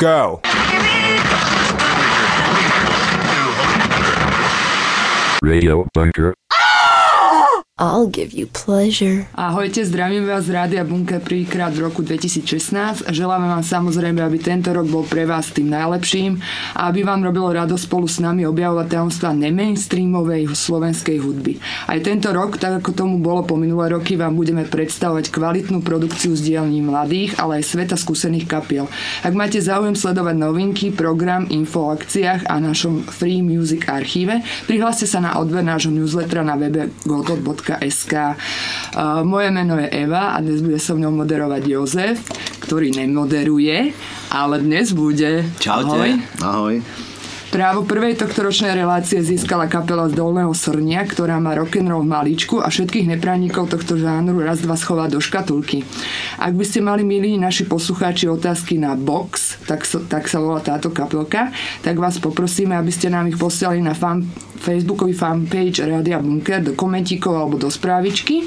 Go! Radio Bunker. I'll give you pleasure. Ahojte, zdravím vás z Rádia Bunker prvýkrát v roku 2016. Želáme vám samozrejme, aby tento rok bol pre vás tým najlepším a aby vám robilo rado spolu s nami objavovať tajomstva nemainstreamovej slovenskej hudby. Aj tento rok, tak ako tomu bolo po minulé roky, vám budeme predstavovať kvalitnú produkciu z dielní mladých, ale aj sveta skúsených kapiel. Ak máte záujem sledovať novinky, program, info o akciách a našom Free Music archíve, prihláste sa na odber nášho newslettera na webe godot.sk www.sk. Uh, moje meno je Eva a dnes bude so mnou moderovať Jozef, ktorý nemoderuje, ale dnes bude. Čaute. Ahoj. Ahoj. Právo prvej tohto ročnej relácie získala kapela z Dolného Srnia, ktorá má rock'n'roll maličku a všetkých nepraníkov tohto žánru raz dva schová do škatulky. Ak by ste mali, milí naši poslucháči, otázky na box, tak, so, tak sa volá táto kapelka, tak vás poprosíme, aby ste nám ich posielali na fan, facebookový fanpage Radia Bunker do komentíkov alebo do správičky.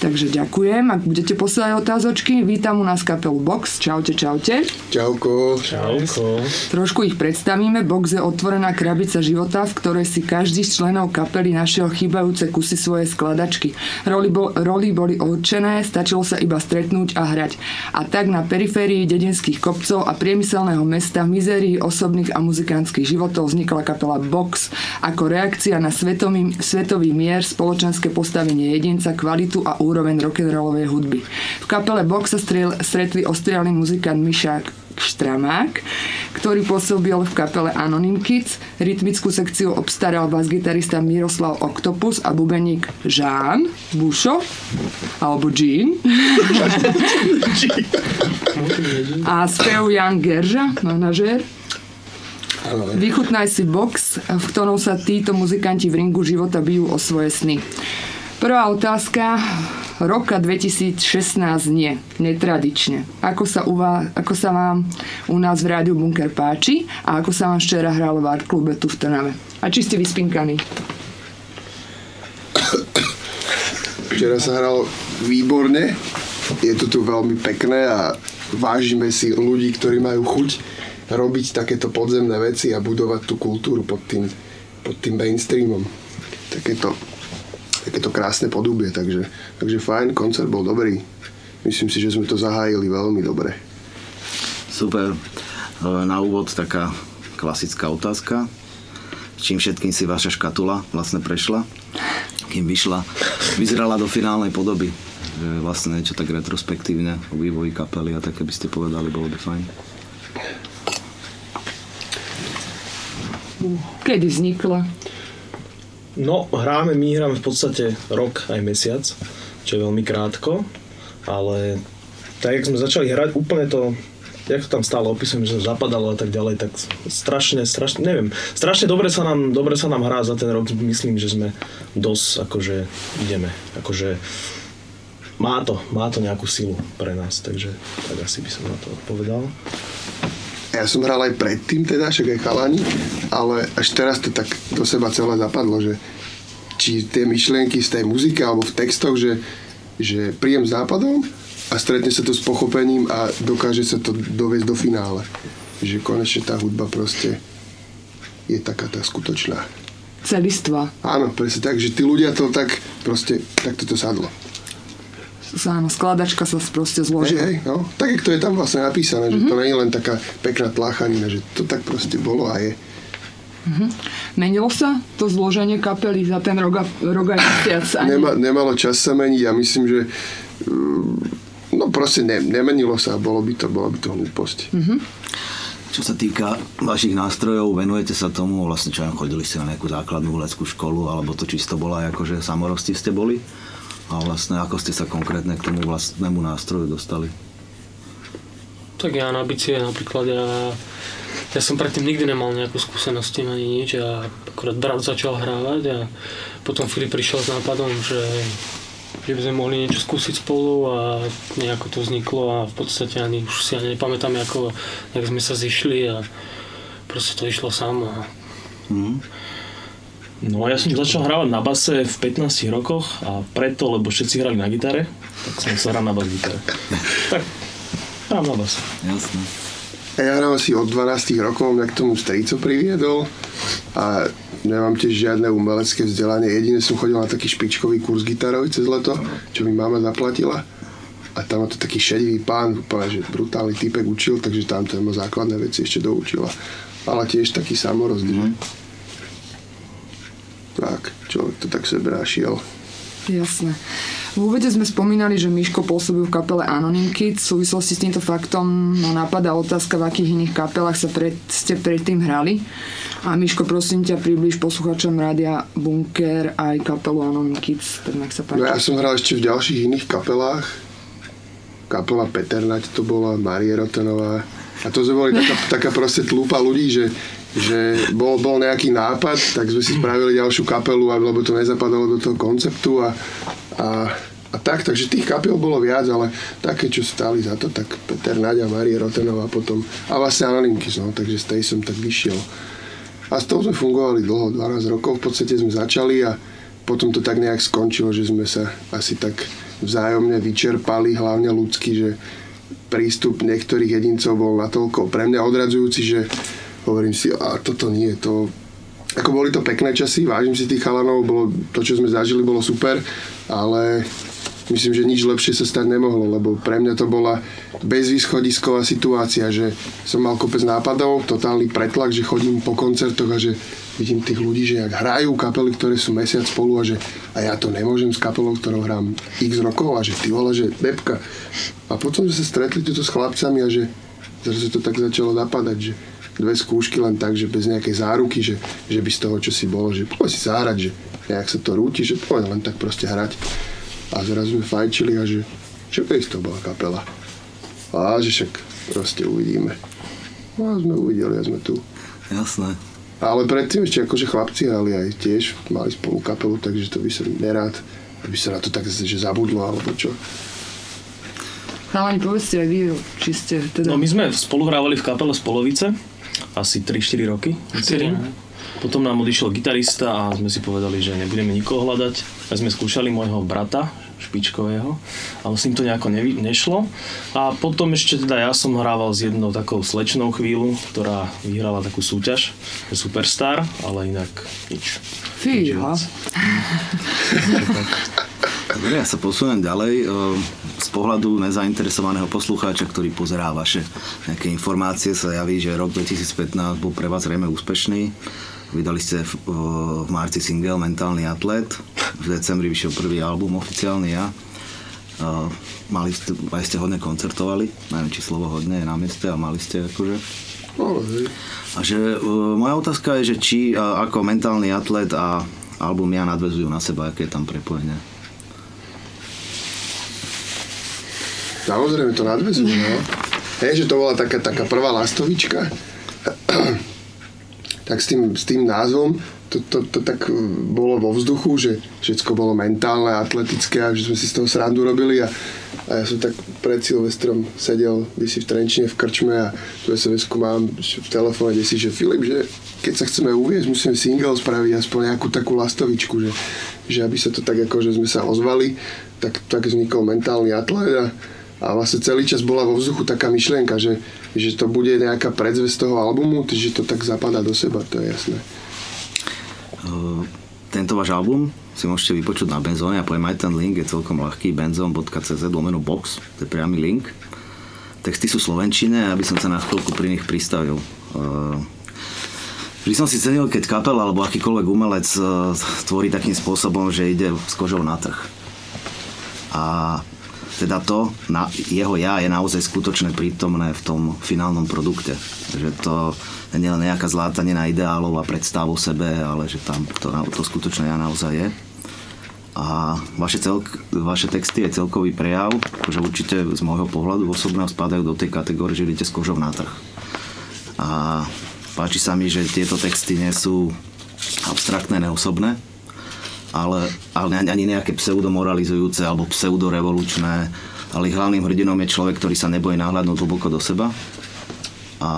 Takže ďakujem. Ak budete posielať otázočky, vítam u nás kapelu Box. Čaute, čaute. Čauko. Čauko. Trošku ich predstavíme. Box je otvorená krabica života, v ktorej si každý z členov kapely našiel chýbajúce kusy svojej skladačky. Roli, bol, roli boli určené, stačilo sa iba stretnúť a hrať. A tak na periférii dedinských kopcov a priemyselného mesta v mizérii osobných a muzikantských životov vznikla kapela Box ako reakcia na svetový, svetový mier, spoločenské postavenie jedinca, kvalitu a úroveň rock'n'rollovej hudby. V kapele Box sa striel, stretli ostrielný muzikant Mišák Štramák, ktorý pôsobil v kapele Anonym Kids. Rytmickú sekciu obstaral bas-gitarista Miroslav Octopus a bubeník Žán Bušo, alebo Jean. a spev Jan Gerža, manažér. Vychutnaj si box, v ktorom sa títo muzikanti v ringu života bijú o svoje sny. Prvá otázka. Roka 2016 nie. Netradične. Ako sa, u vás, ako sa vám u nás v rádiu Bunker páči a ako sa vám včera hralo v klube tu v Trnave? A či ste vyspinkaní? Včera sa hralo výborne. Je to tu veľmi pekné a vážime si ľudí, ktorí majú chuť robiť takéto podzemné veci a budovať tú kultúru pod tým, pod tým mainstreamom. Takéto takéto krásne podubie, takže, takže fajn, koncert bol dobrý. Myslím si, že sme to zahájili veľmi dobre. Super. Na úvod taká klasická otázka. Čím všetkým si vaša škatula vlastne prešla? Kým vyšla, vyzerala do finálnej podoby. Vlastne niečo tak retrospektívne o vývoji kapely a tak, keby ste povedali, bolo by fajn. Kedy vznikla? No, hráme, my hráme v podstate rok aj mesiac, čo je veľmi krátko, ale tak, jak sme začali hrať, úplne to, jak to tam stále opisujem, že zapadalo a tak ďalej, tak strašne, strašne, neviem, strašne dobre sa nám, dobre sa nám hrá za ten rok, myslím, že sme dosť, akože ideme, akože má to, má to nejakú silu pre nás, takže tak asi by som na to odpovedal. Ja som hral aj predtým teda, však aj chalani, ale až teraz to tak do seba celé zapadlo, že či tie myšlienky z tej muziky alebo v textoch, že, že príjem s nápadom a stretne sa to s pochopením a dokáže sa to dovieť do finále. Že konečne tá hudba proste je taká tá skutočná. Celistva. Áno, presne tak, že tí ľudia to tak proste, tak to sadlo. Áno, skladačka sa proste zloží. Hej, hej, no. Tak, jak to je tam vlastne napísané, mm-hmm. že to nie je len taká pekná tláchanina, že to tak proste bolo a je. Mm-hmm. Menilo sa to zloženie kapely za ten rok a, rok a mesiac? Ani... Nema, nemalo čas sa meniť a myslím, že mm, no proste ne, nemenilo sa a bolo by to, bola by to hlúposť. Mm-hmm. Čo sa týka vašich nástrojov, venujete sa tomu, vlastne čo chodili ste na nejakú základnú leckú školu, alebo to čisto bola akože samorosti ste boli? A vlastne ako ste sa konkrétne k tomu vlastnému nástroju dostali? Tak ja na bicie napríklad, ja, ja som predtým nikdy nemal nejakú skúsenosť ani nič a akorát brat začal hrávať a potom Filip prišiel s nápadom, že, že by sme mohli niečo skúsiť spolu a nejako to vzniklo a v podstate ani už si ani nepamätám, ako, jak sme sa zišli a proste to išlo samo. Mm. No ja som začal hrávať na base v 15 rokoch a preto, lebo všetci hrali na gitare, tak som sa hral na bas gitare. tak, hrám na bas. Jasné. Ja hrám asi od 12 rokov, mňa k tomu strýco priviedol a nemám tiež žiadne umelecké vzdelanie. Jediné som chodil na taký špičkový kurz gitarový cez leto, čo mi mama zaplatila. A tam ma to taký šedivý pán, úplne, že brutálny typek učil, takže tam to základné veci ešte doučila. Ale tiež taký samorost, mm. Tak, človek to tak sebe našiel. Jasné. V úvode sme spomínali, že Miško pôsobil v kapele Anonym Kids. V súvislosti s týmto faktom ma napadá otázka, v akých iných kapelách sa pred, ste predtým hrali. A Miško, prosím ťa, približ posluchačom rádia Bunker aj kapelu Anonym Kids. Tak nech sa páči. No ja som hral ešte v ďalších iných kapelách. Kapela Peternať to bola, Marie Rotenová. A to sme boli taká, taká proste tlúpa ľudí, že, že bol, bol nejaký nápad, tak sme si spravili ďalšiu kapelu, lebo to nezapadalo do toho konceptu a, a, a tak, takže tých kapiel bolo viac, ale také, čo stáli za to, tak Peter Naďa, Marie Rotenová potom a vlastne Anonymky, no, takže z tej som tak vyšiel. A s tou sme fungovali dlho, 12 rokov v podstate sme začali a potom to tak nejak skončilo, že sme sa asi tak vzájomne vyčerpali, hlavne ľudsky, že prístup niektorých jedincov bol natoľko pre mňa odradzujúci, že hovorím si, a toto nie, to... Ako boli to pekné časy, vážim si tých chalanov, bolo, to, čo sme zažili, bolo super, ale myslím, že nič lepšie sa stať nemohlo, lebo pre mňa to bola bezvýchodisková situácia, že som mal kopec nápadov, totálny pretlak, že chodím po koncertoch a že vidím tých ľudí, že jak hrajú kapely, ktoré sú mesiac spolu a že a ja to nemôžem s kapelou, ktorou hrám x rokov a že ty vole, že bebka. A potom sme sa stretli tuto s chlapcami a že zrazu to tak začalo napadať, že dve skúšky len tak, že bez nejakej záruky, že, že by z toho, čo si bolo, že poď si zahrať, že nejak sa to rúti, že poď len tak proste hrať. A zrazu sme fajčili a že čo to to bola kapela. A že však proste uvidíme. No a sme uvideli a sme tu. Jasné. Ale predtým ešte akože chlapci hrali aj tiež, mali spolu kapelu, takže to by som nerád, aby sa na to tak že zabudlo alebo čo. Chalani, povedzte aj vy, či ste teda... No my sme spoluhrávali v kapele Spolovice, asi 3-4 roky, myslím. Potom nám odišiel gitarista a sme si povedali, že nebudeme nikoho hľadať. A sme skúšali môjho brata, špičkového, ale s ním to nejako nevy, nešlo. A potom ešte teda ja som hrával s jednou takou slečnou chvíľu, ktorá vyhrala takú súťaž, Superstar, ale inak nič. Fíha. Dobre, ja sa posuniem ďalej. Z pohľadu nezainteresovaného poslucháča, ktorý pozerá vaše nejaké informácie, sa javí, že rok 2015 bol pre vás zrejme úspešný. Vydali ste v, v marci single Mentálny atlet, v decembri vyšiel prvý album oficiálny ja. Mali ste, aj ste hodne koncertovali, neviem, či slovo hodne je na mieste, a mali ste akože... No, a že, uh, moja otázka je, že či uh, ako mentálny atlet a album ja nadvezujú na seba, aké je tam prepojenie. Samozrejme to nadvezuje, no. Hej, že to bola taká, taká prvá lastovička. tak s tým, s tým názvom to, to, to tak bolo vo vzduchu, že všetko bolo mentálne, atletické a že sme si z toho srandu robili a, a ja som tak pred Silvestrom sedel by si v Trenčine v krčme a tu sms mám v telefóne, kde si, že Filip, že keď sa chceme uvieť, musíme single spraviť aspoň nejakú takú lastovičku, že, že aby sa to tak ako, že sme sa ozvali, tak, tak vznikol mentálny atlet a, a vlastne celý čas bola vo vzduchu taká myšlienka, že, že to bude nejaká predzvesť toho albumu, že to tak zapadá do seba, to je jasné. Tento váš album si môžete vypočuť na Benzóne a poviem aj ten link, je celkom ľahký, benzon.cz lomeno box, to je priamy link. Texty sú slovenčine, aby som sa na chvíľku pri nich pristavil. Vždy som si cenil, keď kapela alebo akýkoľvek umelec tvorí takým spôsobom, že ide s kožou na trh. A teda to, na, jeho ja je naozaj skutočne prítomné v tom finálnom produkte. Že to nie je nejaká zlátanina ideálov a predstav o sebe, ale že tam to, to skutočne ja naozaj je. A vaše, celk, vaše texty je celkový prejav, že určite z môjho pohľadu osobného spadajú do tej kategórie, že idete s kožou na trh. A páči sa mi, že tieto texty nie sú abstraktné, neosobné, ale, ale ani nejaké pseudomoralizujúce alebo pseudorevolučné, ale hlavným hrdinom je človek, ktorý sa nebojí náhľadnúť hlboko do seba a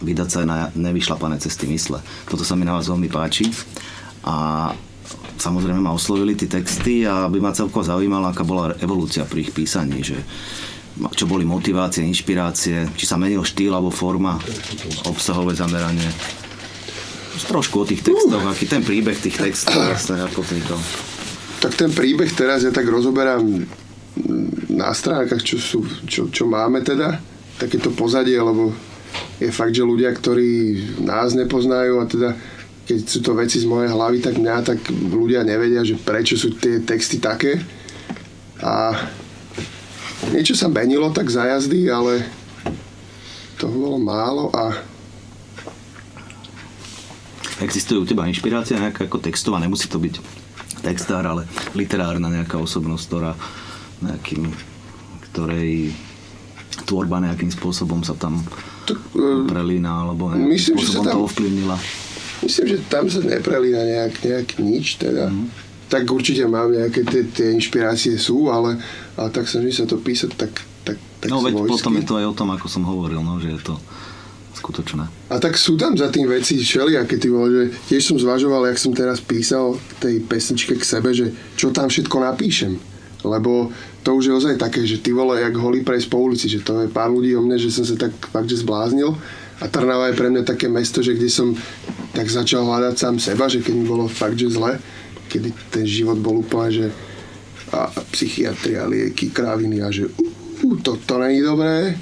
vydať sa na nevyšlapané cesty mysle. Toto sa mi na vás veľmi páči a samozrejme ma oslovili tie texty a by ma celko zaujímalo, aká bola evolúcia pri ich písaní, že čo boli motivácie, inšpirácie, či sa menil štýl alebo forma, obsahové zameranie. Trošku o tých textoch, aký ten príbeh tých textov vlastne ako vznikol. Tak ten príbeh teraz ja tak rozoberám na stránkach, čo, sú, čo, čo máme teda, takéto pozadie, lebo je fakt, že ľudia, ktorí nás nepoznajú a teda keď sú to veci z mojej hlavy, tak mňa tak ľudia nevedia, že prečo sú tie texty také. A niečo sa menilo tak za jazdy, ale toho bolo málo a Existuje u teba inšpirácia nejaká ako textová, nemusí to byť textár, ale literárna nejaká osobnosť, ktorá nejakým, ktorej tvorba nejakým spôsobom sa tam tak, e, prelína, alebo nejakým myslím, spôsobom tam- to ovplyvnila. myslím, že tam sa neprelína nejak, nejak nič teda. Mhm. Tak určite mám nejaké tie, tie inšpirácie sú, ale, ale tak snažím sa to písať tak, tak, tak No veď svojsky. potom je to aj o tom, ako som hovoril, no, že je to skutočné. A tak sú tam za tým veci všelijaké, ty vole, že tiež som zvažoval, jak som teraz písal tej pesničke k sebe, že čo tam všetko napíšem. Lebo to už je ozaj také, že ty vole, jak holý prejsť po ulici, že to je pár ľudí o mne, že som sa tak fakt, že zbláznil. A Trnava je pre mňa také mesto, že kde som tak začal hľadať sám seba, že keď mi bolo fakt, že zle, kedy ten život bol úplne, že a a psychiatria, lieky, kraviny a že uh, to, to není dobré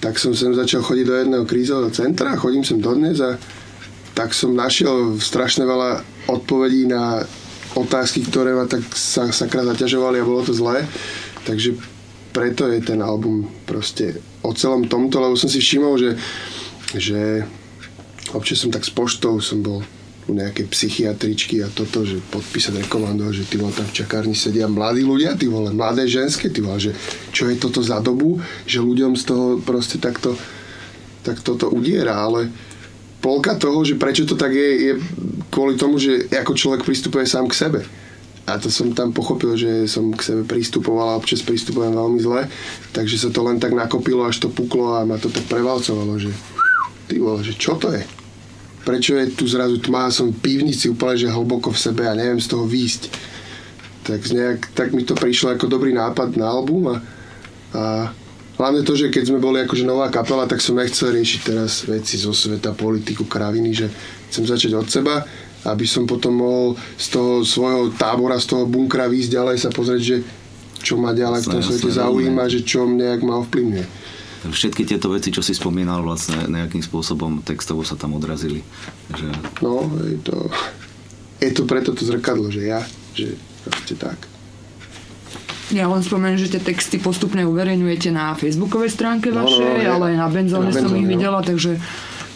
tak som sem začal chodiť do jedného krízového centra, chodím sem dodnes a tak som našiel strašne veľa odpovedí na otázky, ktoré ma tak sa, sakra zaťažovali a bolo to zlé. Takže preto je ten album proste o celom tomto, lebo som si všimol, že, že občas som tak s poštou som bol u nejakej psychiatričky a toto, že podpísať rekomando, že ty vole, tam v čakárni sedia mladí ľudia, ty vole, mladé ženské, ty vole, že čo je toto za dobu, že ľuďom z toho proste takto, tak toto udiera, ale polka toho, že prečo to tak je, je kvôli tomu, že ako človek pristupuje sám k sebe. A to som tam pochopil, že som k sebe pristupoval a občas pristupujem veľmi zle, takže sa to len tak nakopilo, až to puklo a ma to tak prevalcovalo, že ty vole, že čo to je? Prečo je tu zrazu tma, som v pivnici úplne, že hlboko v sebe a neviem z toho výjsť. Tak, nejak, tak mi to prišlo ako dobrý nápad na album a, a hlavne to, že keď sme boli akože nová kapela, tak som nechcel riešiť teraz veci zo sveta, politiku, kraviny, že chcem začať od seba, aby som potom mohol z toho svojho tábora, z toho bunkra výjsť ďalej sa pozrieť, že čo ma ďalej v tom svete zaujíma, že čo nejak ma ovplyvňuje. Všetky tieto veci, čo si spomínal, vlastne nejakým spôsobom textovo sa tam odrazili. Že No, je to, je to preto to zrkadlo, že ja, že proste tak. Ja len spomeniem, že tie texty postupne uverejňujete na facebookovej stránke No, no, vašej, ja- ale aj na Benzóne som ich no. videla, takže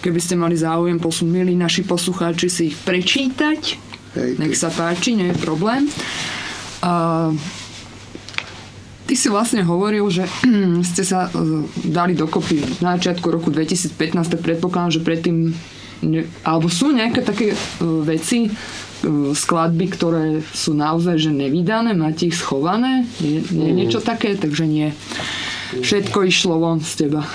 keby ste mali záujem, milí naši poslucháči, si ich prečítať, Hej, nech sa páči, nie je problém. A, ty si vlastne hovoril, že ste sa e, dali dokopy na začiatku roku 2015, tak predpokladám, že predtým ne, alebo sú nejaké také e, veci, e, skladby, ktoré sú naozaj že nevydané, máte ich schované? Nie, nie je niečo také? Takže nie. Všetko išlo von z teba.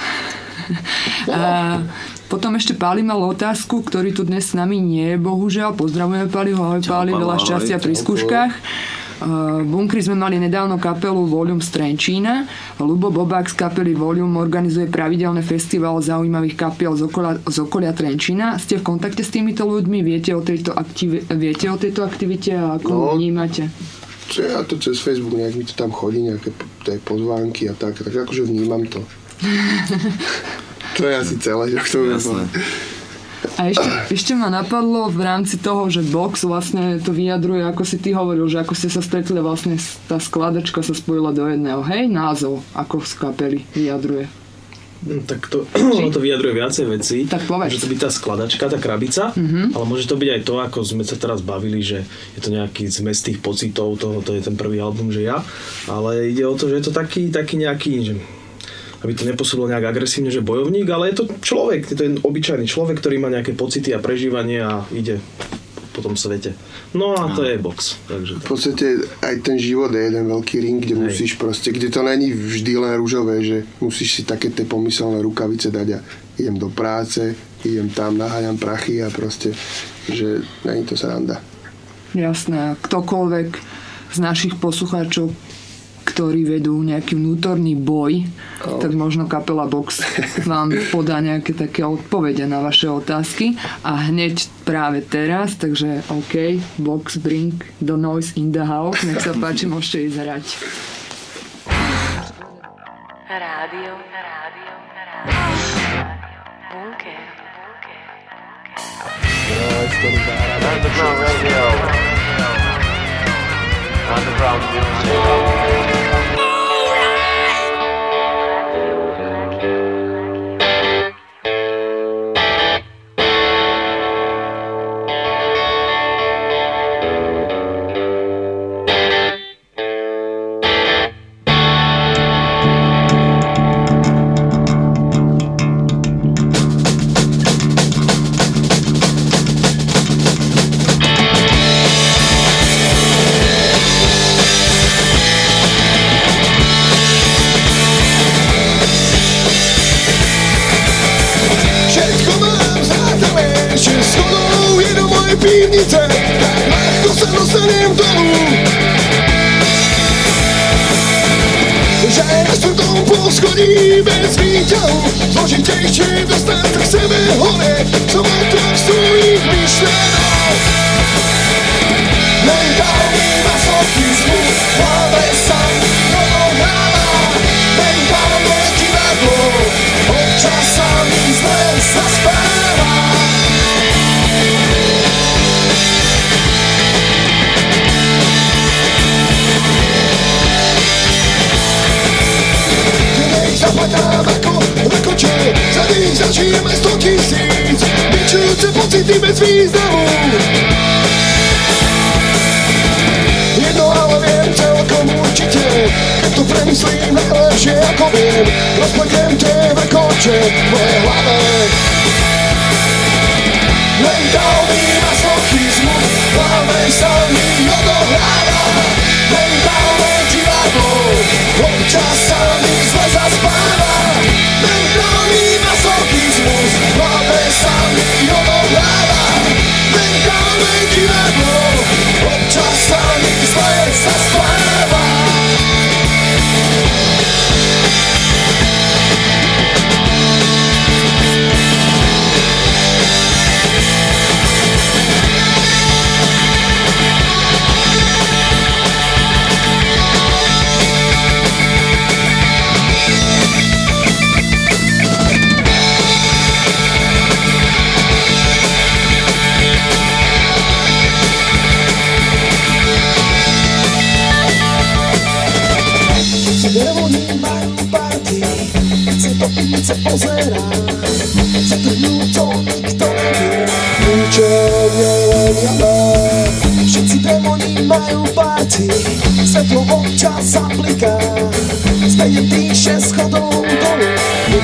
A potom ešte Páli mal otázku, ktorý tu dnes s nami nie je, bohužiaľ. Pozdravujeme Páliho, ahoj Páli, veľa šťastia pri skúškach. V Bunkri sme mali nedávno kapelu Volium z Trenčína. Lubo Bobák z kapely Volium organizuje pravidelné festival zaujímavých kapiel z okolia, z okolia Trenčína. Ste v kontakte s týmito ľuďmi? Viete o tejto, aktivi- viete o tejto aktivite a ako No. vnímate? Čo ja to cez Facebook, nejak mi to tam chodí, nejaké tie pozvánky a tak, tak akože vnímam to. to je asi celé, čo k tomu Jasné. A ešte, ešte ma napadlo v rámci toho, že box vlastne to vyjadruje, ako si ty hovoril, že ako ste sa stretli, vlastne tá skladačka sa spojila do jedného. Hej, názov, ako z kapely vyjadruje. Hm, Tak to, ono to vyjadruje viacej veci. Tak povedz. Môže to byť tá skladačka, tá krabica, mm-hmm. ale môže to byť aj to, ako sme sa teraz bavili, že je to nejaký zmes tých pocitov, toho, to je ten prvý album, že ja. Ale ide o to, že je to taký, taký nejaký, že aby to nepôsobilo nejak agresívne, že bojovník, ale je to človek, je to jeden obyčajný človek, ktorý má nejaké pocity a prežívanie a ide po tom svete. No a to je box. Takže V tak. podstate aj ten život je jeden veľký ring, kde Hej. musíš proste, kde to není vždy len rúžové, že musíš si také tie pomyselné rukavice dať a idem do práce, idem tam, naháňam prachy a proste, že není to sranda. Jasné, ktokoľvek z našich poslucháčov ktorí vedú nejaký vnútorný boj, Oh. tak možno kapela Box vám podá nejaké také odpovede na vaše otázky a hneď práve teraz, takže OK, Box bring the noise in the house, nech sa páči, môžete ísť hrať. Radio, radio, radio. Bunker. Underground Radio. Underground music.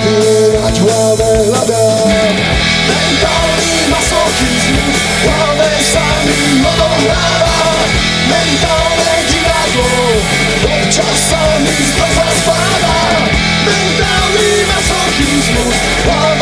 Vybierať v hlave hľadá. Mentálny masochizmus, v hlave sa mi odohráva. Mentálne divadlo, občas sa mi zle zaspáva. Mentálny masochizmus, v hlave sa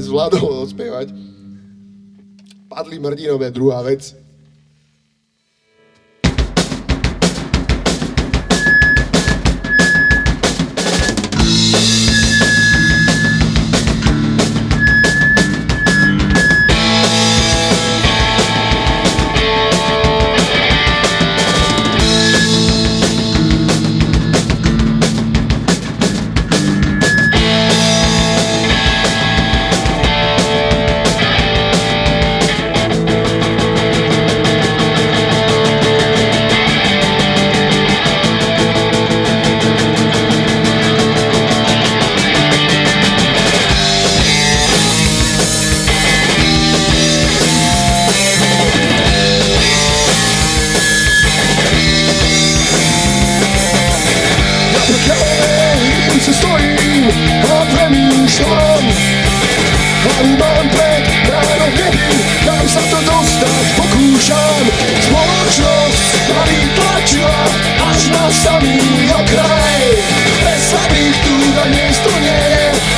aj zvládol odspievať. Padli mrdinové, druhá vec.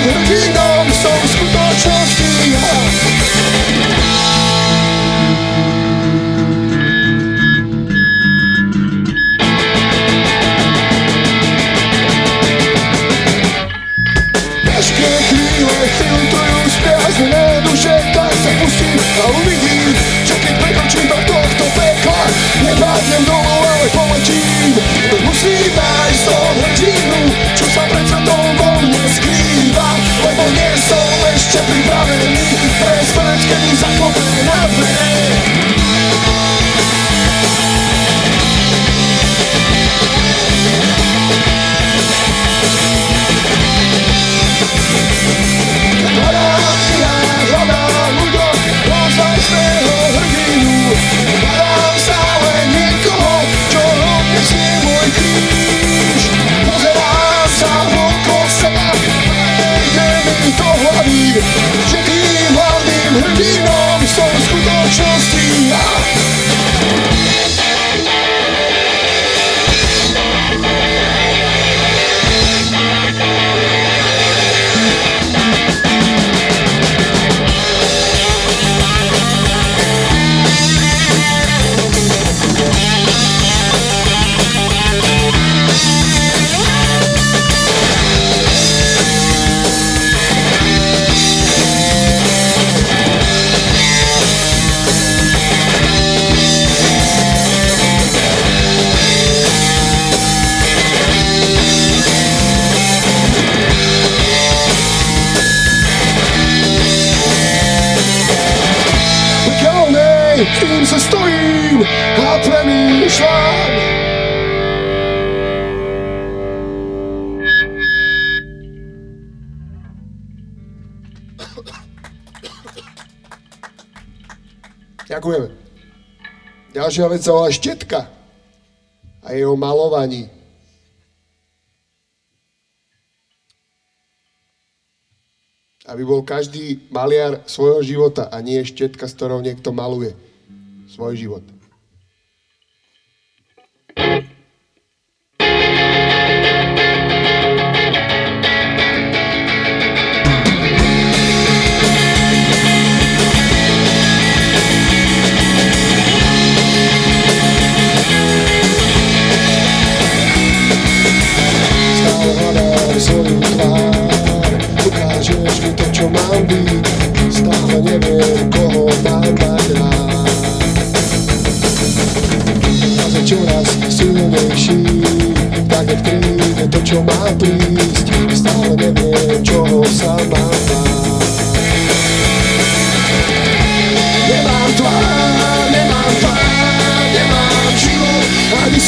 hlavným Ďalšia vec sa volá štetka a jeho malovaní. aby bol každý maliar svojho života a nie štetka, s ktorou niekto maluje svoj život. Stále čo mám byť Stále neviem, koho mám mať rád. A za čoraz silnejší Tak keď príde to, čo má prísť Stále neviem, čoho sa mám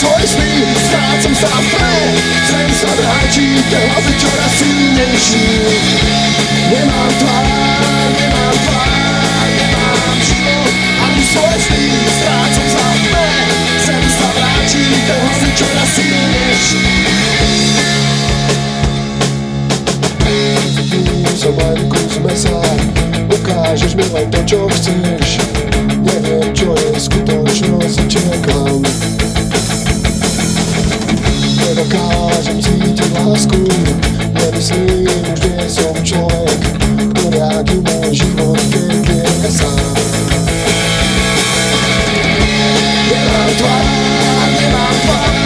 svoj sny, strácam sa v tme Chcem sa vrátiť, hlavne čoraz silnejší Nemám tvár, nemám tvár, nemám život. Ani svoj sny, strácam sa v tme Chcem sa vrátiť, hlavne čoraz silnejší Som len kus mesa Ukážeš mi len to, čo chceš. Neviem, čo je skutočnosť, čekám Nedokážem cítiť lásku. Nemyslím, už nie som človek Ktorý môj život, je sám. Nemám tvár, nemám tvár,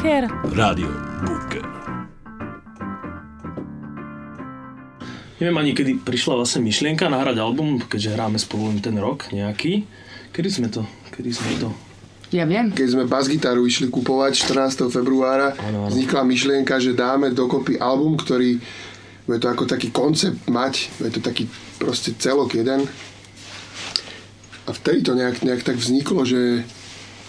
Bunker? Rádio Bunker. Neviem ani, kedy prišla vlastne myšlienka nahrať album, keďže hráme spolu len ten rok nejaký. Kedy sme to, kedy sme to... Ja viem. Keď sme bas-gitaru išli kupovať 14. februára, Áno, áno. vznikla myšlienka, že dáme dokopy album, ktorý bude to ako taký koncept mať, bude to taký proste celok jeden. A vtedy to nejak, nejak tak vzniklo, že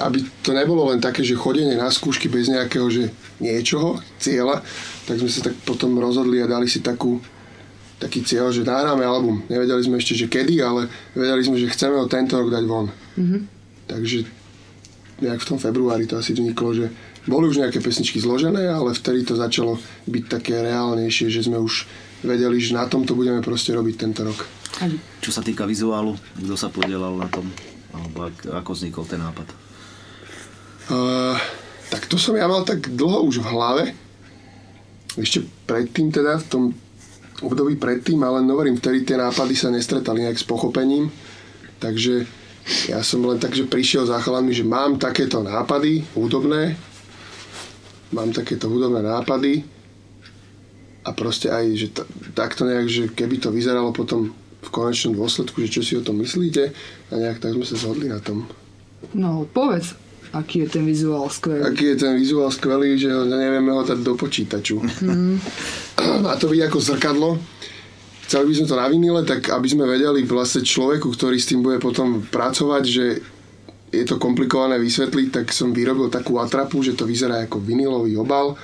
aby to nebolo len také, že chodenie na skúšky bez nejakého, že niečoho, cieľa, tak sme sa tak potom rozhodli a dali si takú, taký cieľ, že nahráme album. Nevedeli sme ešte, že kedy, ale vedeli sme, že chceme ho tento rok dať von. Takže nejak v tom februári to asi vzniklo, že boli už nejaké pesničky zložené, ale vtedy to začalo byť také reálnejšie, že sme už vedeli, že na tom to budeme proste robiť tento rok. Čo sa týka vizuálu, kto sa podielal na tom? Alebo ak, ako vznikol ten nápad? Tak to som ja mal tak dlho už v hlave. Ešte predtým teda, v tom období predtým, ale no verím, vtedy tie nápady sa nestretali nejak s pochopením. Takže ja som len tak, že prišiel za chalami, že mám takéto nápady hudobné, mám takéto hudobné nápady a proste aj, že ta, takto nejak, že keby to vyzeralo potom v konečnom dôsledku, že čo si o tom myslíte a nejak tak sme sa zhodli na tom. No, povedz, aký je ten vizuál skvelý. Aký je ten vizuál skvelý, že nevieme ho dať do počítaču. Má to byť ako zrkadlo. Chceli by sme to na vinile, tak aby sme vedeli vlastne človeku, ktorý s tým bude potom pracovať, že je to komplikované vysvetliť, tak som vyrobil takú atrapu, že to vyzerá ako vinilový obal.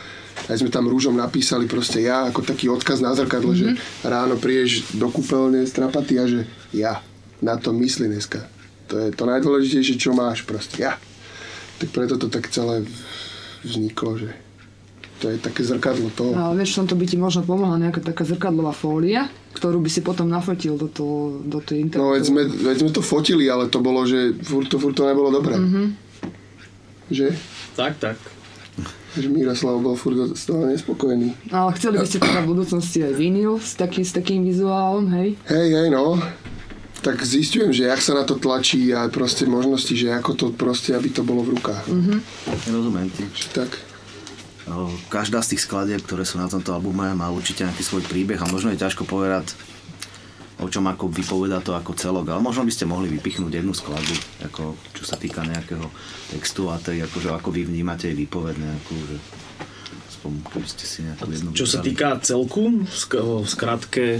Aj sme tam rúžom napísali proste ja, ako taký odkaz na zrkadlo, mm-hmm. že ráno prídeš do kúpeľne strapaty a že ja, na to myslí dneska. To je to najdôležitejšie, čo máš proste, ja. Tak preto to tak celé vzniklo, že to je také zrkadlo toho. Ale vieš, v tomto by ti možno pomohla nejaká taká zrkadlová fólia, ktorú by si potom nafotil do, toho, do tej internetu. No veď sme, veď sme to fotili, ale to bolo, že furt to, furt to nebolo dobré. Mhm. Že? Tak, tak. Že Miroslav bol furt z toho nespokojný. Ale chceli by ste teda v budúcnosti aj vinyl s, taký, s takým vizuálom, hej? Hej, hej, no. Tak zistujem, že jak sa na to tlačí a proste možnosti, že ako to proste, aby to bolo v rukách. Mhm. Rozumiem ti. Tak. Každá z tých skladieb, ktoré sú na tomto albume, má určite nejaký svoj príbeh a možno je ťažko povedať, o čom ako vypoveda to ako celok, ale možno by ste mohli vypichnúť jednu skladbu, ako, čo sa týka nejakého textu a tej, akože, ako vy vnímate jej výpoveď nejakú, že aspoň keby ste si nejakú jednu Čo sa týka celku, v skratke,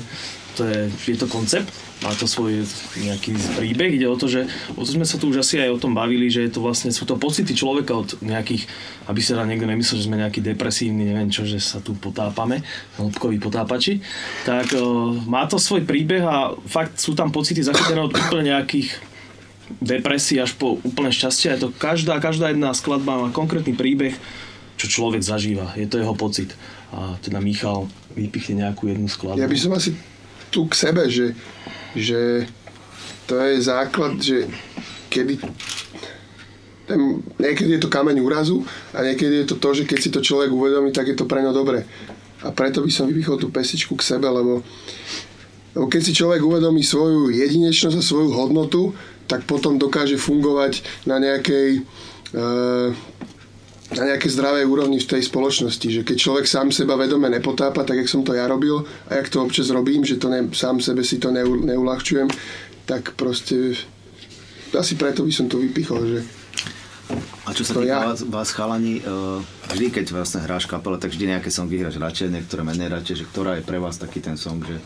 to je, je to koncept, má to svoj nejaký príbeh, ide o to, že o to sme sa tu už asi aj o tom bavili, že je to vlastne, sú to pocity človeka od nejakých, aby sa nám niekto nemyslel, že sme nejaký depresívny, neviem čo, že sa tu potápame, hĺbkoví potápači, tak o, má to svoj príbeh a fakt sú tam pocity zachytené od úplne nejakých depresí až po úplné šťastie. Je to každá, každá jedna skladba má konkrétny príbeh, čo človek zažíva. Je to jeho pocit. A teda Michal vypichne nejakú jednu skladbu. Ja by som asi tu k sebe, že, že to je základ, že kedy ten, niekedy je to kameň úrazu a niekedy je to to, že keď si to človek uvedomí, tak je to pre ňo dobre. A preto by som vypichol tú pesičku k sebe, lebo, lebo keď si človek uvedomí svoju jedinečnosť a svoju hodnotu, tak potom dokáže fungovať na nejakej e, na nejakej zdravej úrovni v tej spoločnosti, že keď človek sám seba vedome nepotápa, tak jak som to ja robil a jak to občas robím, že to ne, sám sebe si to neu, neulahčujem, tak proste asi preto by som to vypichol, že A čo sa týka ja. vás, vás chalani, uh, vždy keď vlastne hráš kapele, tak vždy nejaké songy hráš radšej, niektoré menej radšej, že ktorá je pre vás taký ten song, že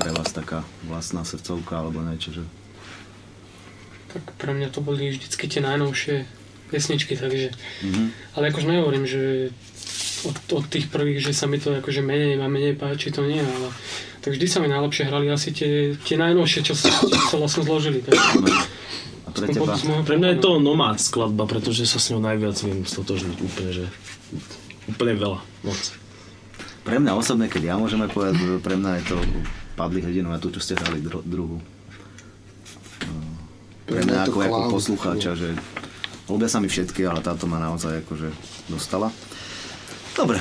pre vás taká vlastná srdcovka alebo niečo, že Tak pre mňa to boli vždycky tie najnovšie pesničky, takže... Mhm. Ale akože nehovorím, že od, od tých prvých, že sa mi to akože menej a menej páči, to nie, ale tak vždy sa mi najlepšie hrali asi tie, tie najnovšie, čo sa, čo sa vlastne zložili. Tak. A pre teba? Pre mňa je to nomád skladba, pretože sa s ňou najviac viem stotožniť úplne, že úplne veľa, moc. Pre mňa osobne, keď ja môžeme povedať, pre mňa je to Padli hrdinou a tu, čo ste hrali dru- druhú. Pre mňa ako, ako poslucháča, že ľúbia sa mi všetky, ale táto ma naozaj akože dostala. Dobre,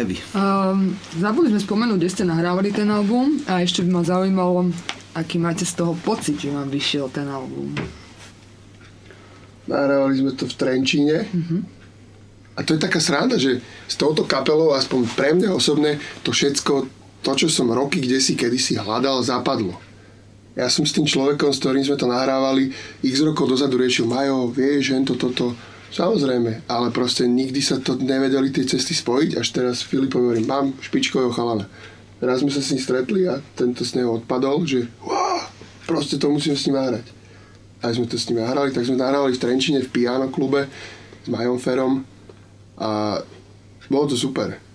Evi. Um, zabudli sme spomenúť, kde ste nahrávali ten album a ešte by ma zaujímalo, aký máte z toho pocit, že vám vyšiel ten album. Nahrávali sme to v Trenčíne. A to je taká sranda, že s touto kapelou, aspoň pre mňa osobne, to všetko, to, čo som roky kdesi, kedysi hľadal, zapadlo. Ja som s tým človekom, s ktorým sme to nahrávali, x rokov dozadu riešil, Majo, vieš, hento, toto. Samozrejme, ale proste nikdy sa to nevedeli tie cesty spojiť, až teraz Filipovi hovorím, mám špičkového chalana. Raz sme sa s ním stretli a tento z neho odpadol, že wow, proste to musím s ním nahrať. A sme to s ním nahrali, tak sme nahrávali v Trenčine v piano klube s Majom Ferom a bolo to super.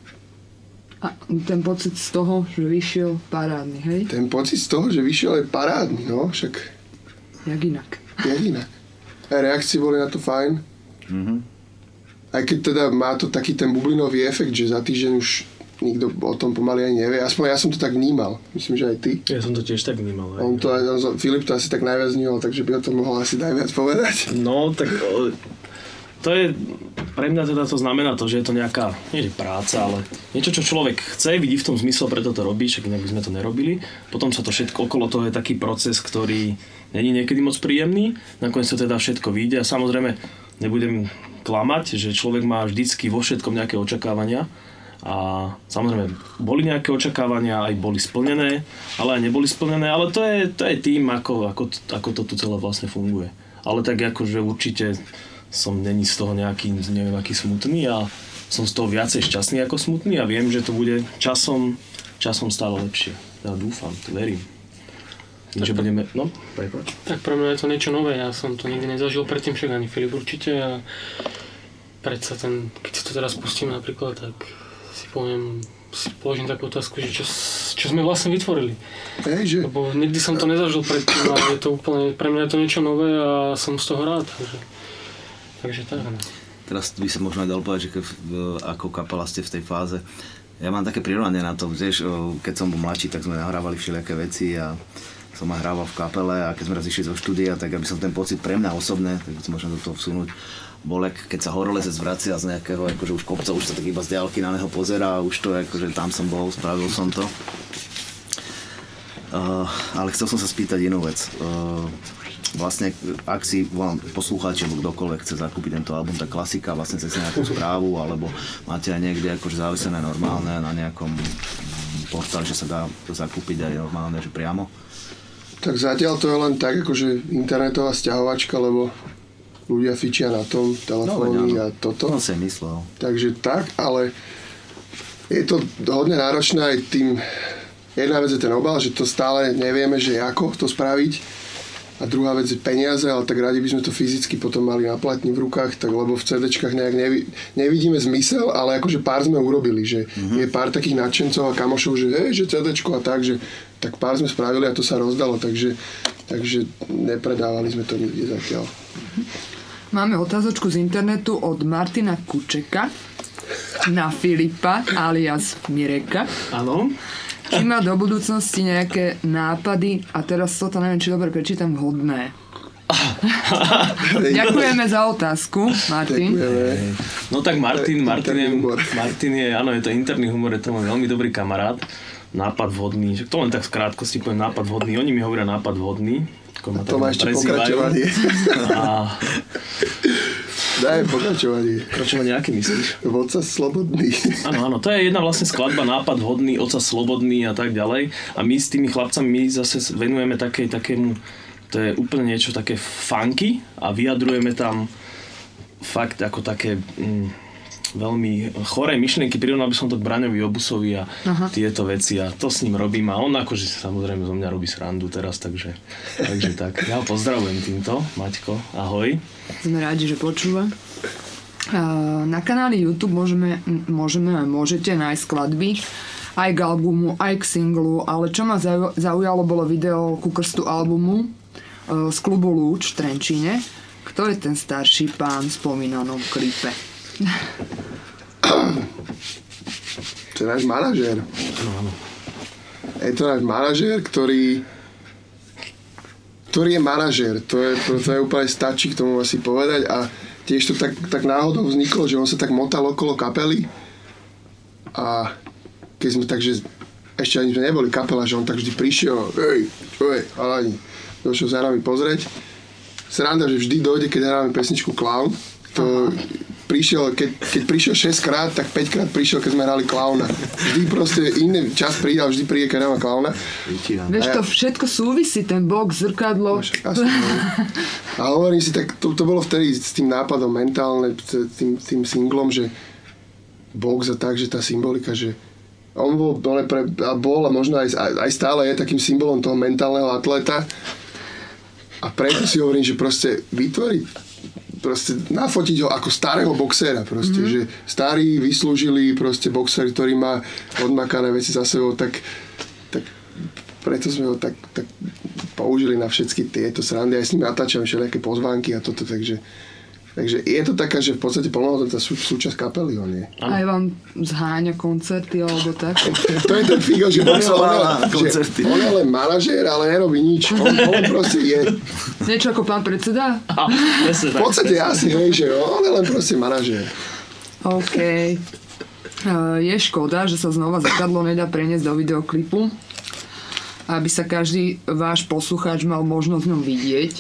A ten pocit z toho, že vyšiel parádny, hej? Ten pocit z toho, že vyšiel je parádny, no, však Jak inak. jak inak. Aj reakcie boli na to fajn. Mhm. Aj keď teda má to taký ten bublinový efekt, že za týždeň už nikto o tom pomaly ani nevie. Aspoň ja som to tak vnímal. Myslím, že aj ty. Ja som to tiež tak vnímal. Aj. On to, on- Filip to asi tak najviac vnímal, takže by o tom mohol asi najviac povedať. No, tak to je, pre mňa teda to znamená to, že je to nejaká, nie že práca, ale niečo, čo človek chce, vidí v tom zmysel, preto to robí, však inak by sme to nerobili. Potom sa to všetko, okolo toho je taký proces, ktorý není niekedy moc príjemný, nakoniec to teda všetko vyjde a samozrejme nebudem klamať, že človek má vždycky vo všetkom nejaké očakávania a samozrejme boli nejaké očakávania, aj boli splnené, ale aj neboli splnené, ale to je, to je tým, ako, ako, ako to tu celé vlastne funguje. Ale tak akože určite som není z toho nejaký, neviem aký smutný a som z toho viacej šťastný ako smutný a viem, že to bude časom, časom stále lepšie. Ja dúfam, to verím. Tým, že budeme, no, prepáč. Tak pre mňa je to niečo nové, ja som to nikdy nezažil predtým, však ani Filip určite a predsa ten, keď si to teraz pustím napríklad, tak si poviem, si položím takú otázku, že čo, čo sme vlastne vytvorili. Hej, že Lebo nikdy som to nezažil predtým a je to úplne, pre mňa je to niečo nové a som z toho rád. Takže, takže tak. Teraz by sa možno aj dalo povedať, že ke, v- ako kapela ste v tej fáze. Ja mám také prirovnanie na to, vieš, keď som bol mladší, tak sme nahrávali všelijaké veci a som hrával v kapele a keď sme raz išli zo štúdia, tak aby som ten pocit pre mňa osobné, tak to môžem do toho vsunúť, bol keď sa horolezec vracia z nejakého akože už kopca, už sa tak iba z diaľky na neho pozerá a už to akože tam som bol, spravil som to. Uh, ale chcel som sa spýtať inú vec. Uh, vlastne, ak si vám poslucháči alebo kdokoľvek chce zakúpiť tento album, tak klasika, vlastne cez nejakú správu, alebo máte aj niekde akože závisené normálne na nejakom portáli, že sa dá zakúpiť aj normálne, že priamo. tak zatiaľ to je len tak, akože internetová stiahovačka, lebo ľudia fičia na tom, telefóny áno. a toto. To som si myslel. Takže tak, ale je to hodne náročné aj tým, jedna vec je ten obal, že to stále nevieme, že ako to spraviť. A druhá vec je peniaze, ale tak radi by sme to fyzicky potom mali na platni v rukách, tak lebo v CD-čkách nejak nevi, nevidíme zmysel, ale akože pár sme urobili, že mm-hmm. je pár takých nadšencov a kamošov, že hej, že CD-čko a tak, že tak pár sme spravili a to sa rozdalo, takže, takže nepredávali sme to nikde zatiaľ. Máme otázočku z internetu od Martina Kučeka na Filipa alias Mireka. Áno. Či má do budúcnosti nejaké nápady, a teraz toto neviem, či dobre prečítam, vhodné. Ďakujeme za otázku, Martin. No tak Martin, Martin je. Martin je, áno, je to interný humor, je to môj veľmi dobrý kamarát. Nápad vhodný, že to len tak v krátkosti poviem nápad vhodný, oni mi hovoria nápad vhodný. Ako ma To tak má ešte prezývajú. pokračovanie. A Daj pokračovanie. pokračovanie, aké myslíš? Vodca slobodný. Áno, áno, to je jedna vlastne skladba, nápad hodný, oca slobodný a tak ďalej. A my s tými chlapcami, my zase venujeme také, takému, to je úplne niečo také funky a vyjadrujeme tam fakt ako také mm, veľmi choré myšlienky, prirovnal by som to k Braňovi Obusovi a Aha. tieto veci a to s ním robím a on akože samozrejme zo mňa robí srandu teraz, takže, takže tak. Ja ho pozdravujem týmto, Maťko, ahoj. Sme rádi, že počúva. A Na kanáli YouTube môžeme, môžeme a môžete nájsť skladby aj k albumu, aj k singlu, ale čo ma zau- zaujalo bolo video ku krstu albumu e, z klubu Lúč v Trenčíne. Kto je ten starší pán v spomínanom klipe? To je náš manažér. Je to náš manažér, ktorý ktorý je manažér. To je, to, to je úplne stačí k tomu asi povedať a tiež to tak, tak náhodou vzniklo, že on sa tak motal okolo kapely a keď sme tak, že ešte ani sme neboli kapela, že on tak vždy prišiel, hej, hej, halani, došiel za nami pozrieť. Sranda, že vždy dojde, keď hráme pesničku Clown. To prišiel, keď, keď prišiel 6 krát, tak 5 krát prišiel, keď sme hrali klauna. Vždy proste iný čas príde, ale vždy príde, keď hráme klauna. Vieš, ja- to všetko súvisí, ten bok, zrkadlo. Asi, no. A hovorím si, tak to, to bolo vtedy s tým nápadom mentálne, tým, tým singlom, že box a tak, že tá symbolika, že on bol, on pre, a bol a možno aj aj stále je takým symbolom toho mentálneho atleta a preto si hovorím, že proste vytvoriť proste nafotiť ho ako starého boxéra proste, mm-hmm. že starý, vyslúžilý proste boxer, ktorý má odmakané veci za sebou, tak, tak preto sme ho tak, tak použili na všetky tieto srandy. Aj s ním natáčam všelijaké pozvánky a toto, takže, takže je to taká, že v podstate plnohodnotná sú, súčasť kapely on je. Aj vám zháňa koncerty alebo tak. To je ten figo, že on, on, koncerty. že on je len manažér, ale nerobí nič. On, on proste je. Niečo ako pán predseda? V podstate asi, hej, že on je len proste manažér. OK. Eh, Je škoda, že sa znova zrkadlo nedá preniesť do videoklipu, aby sa každý váš poslucháč mal možnosť v ňom vidieť.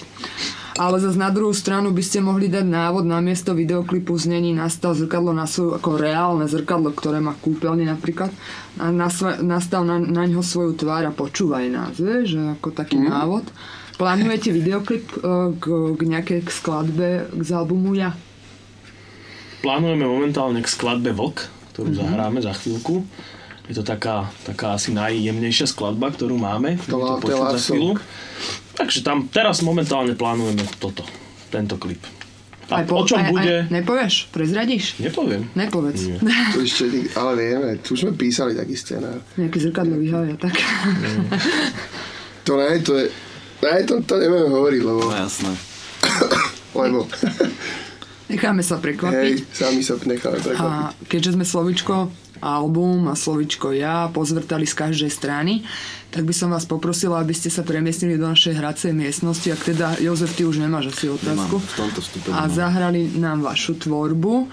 Ale zase na druhú stranu by ste mohli dať návod na miesto videoklipu znení nastav zrkadlo na svoju, ako reálne zrkadlo, ktoré má kúpeľne napríklad, a nasva- nastav na, na ňo svoju tvár a počúvaj nás, vieš, že ako taký mm. návod. Plánujete videoklip eh, k, k nejakej k skladbe z albumu Ja? Plánujeme momentálne k skladbe Vlk, ktorú Mhm. mm-hmm. zahráme za chvíľku. Je to taká, taká asi najjemnejšia skladba, ktorú máme. Lá- to za chvíľu. Takže tam teraz momentálne plánujeme toto, tento klip. A Aj po- o čom aj- bude, Aj, nepovieš? Prezradíš? nepoviem. Nepovedz. Nie. To ešte, ale vieme, tu už sme písali taký scenár. Nejaký zrkadlový haja, tak. To ne, to je... Ne, to, to neviem hovoriť, lebo... No jasné. Lebo... Necháme sa prekvapiť. Hej, sami sa necháme prekvapiť. A keďže sme slovičko album a slovičko ja pozvrtali z každej strany, tak by som vás poprosila, aby ste sa premiestnili do našej hracej miestnosti, ak teda Jozef, ty už nemáš asi otázku. Nemám, v tomto vstupe A zahrali nám vašu tvorbu.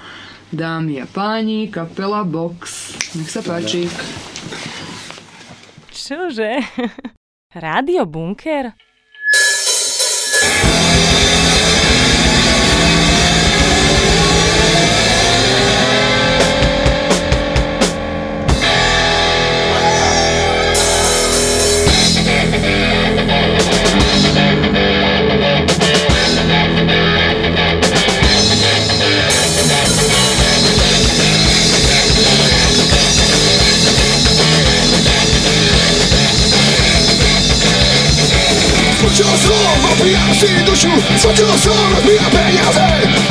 Dámy a páni, kapela Box. Nech sa páči. Čože? Rádio Bunker? Zmočil som, opijam si dušu. Zmočil som, rozbíjam peniaze.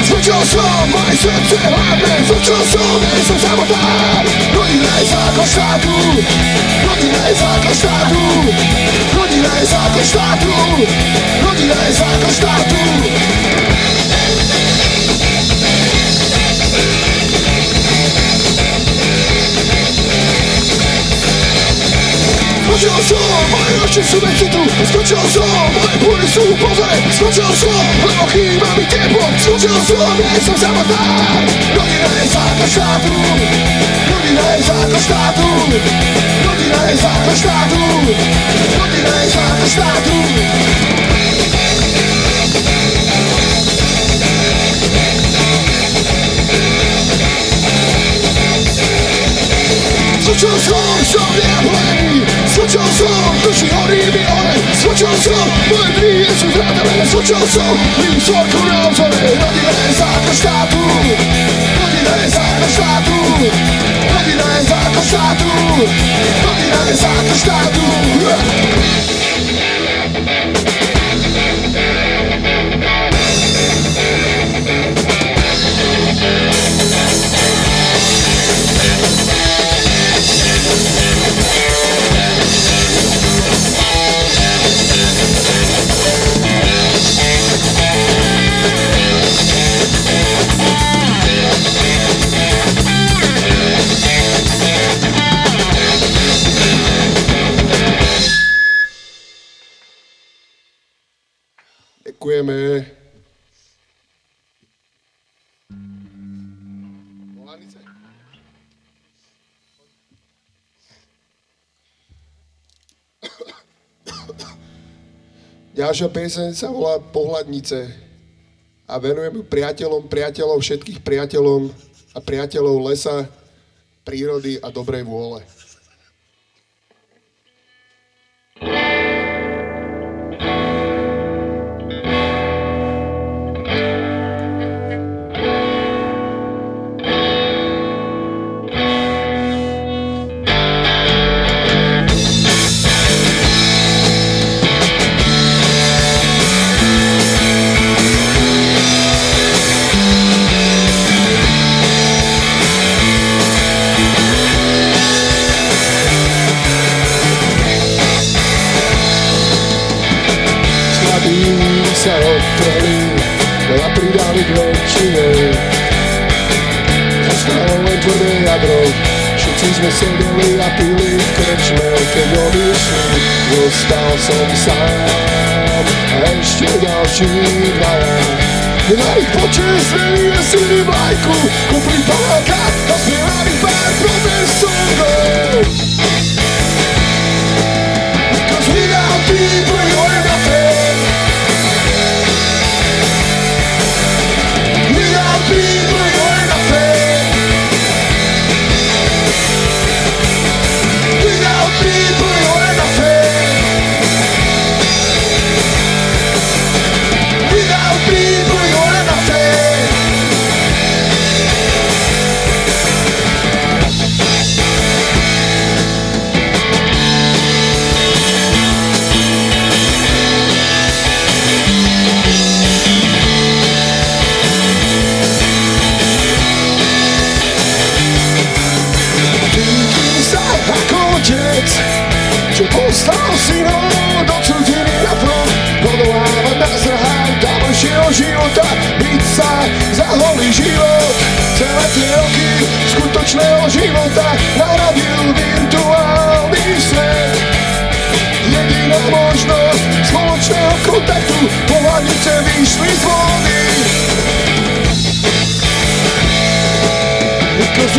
Zmočil som, moje srdce hladné. Zmočil som, nie som samotár Rodina je základ štátu. Rodina je základ štátu. Rodina je základ štátu. Rodina je základ štátu Skočil som, moje oči sú bez citu Skočil som, moje púry sú v poze Skočil som, lebo chýba mi teplo. Skočil som, nie som samotár Rodina je základ štátu. Rodina je základ štátu. Rodina je základ štátu. Rodina je základ štátu Skočil som, som neaplený Skočil som, duši horí mi hore Skočil som, moje dny sú zradané Skočil som, tým svorku na obzore Rodina je základ štátu Rodina je základ štátu Rodina je základ štátu Rodina je základ štátu Aj Ďakujeme. Ďalšia pieseň sa volá Pohľadnice a venujem priateľom, priateľov, všetkých priateľom a priateľov lesa, prírody a dobrej vôle. počívajú. Na ich počí zmenuje silný majku, kúpim paláka Polanice višli zvoni Kroz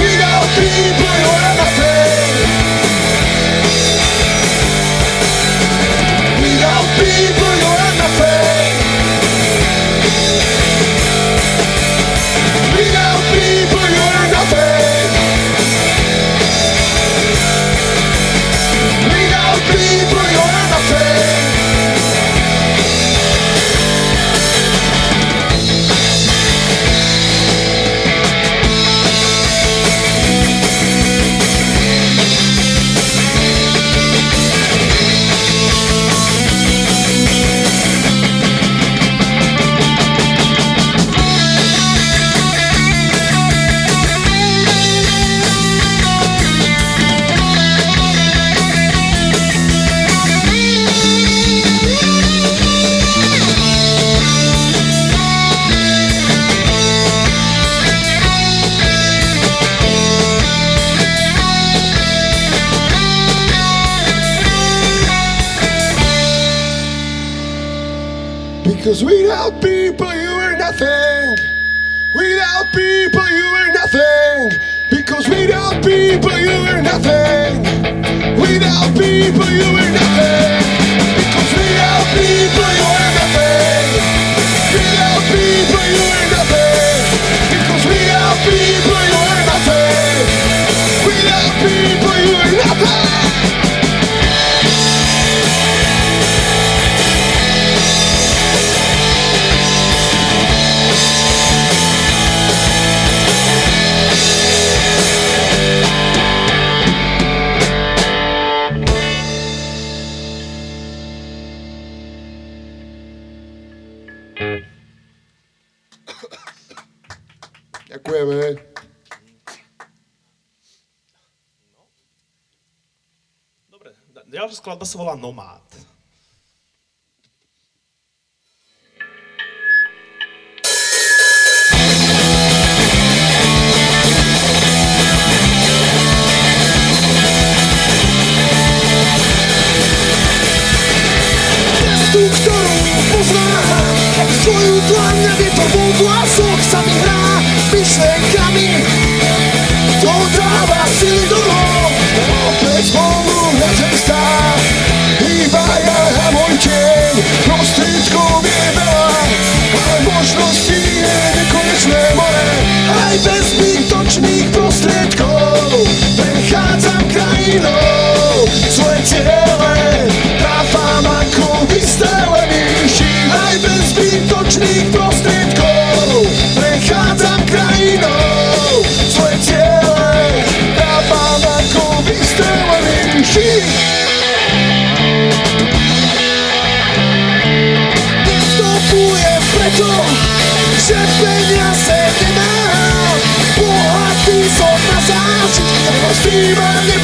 Musimy nie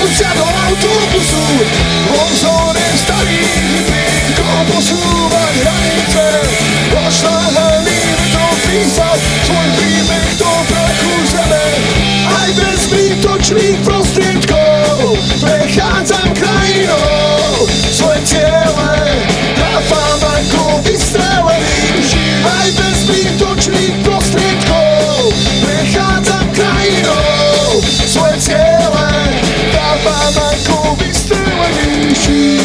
vystrelený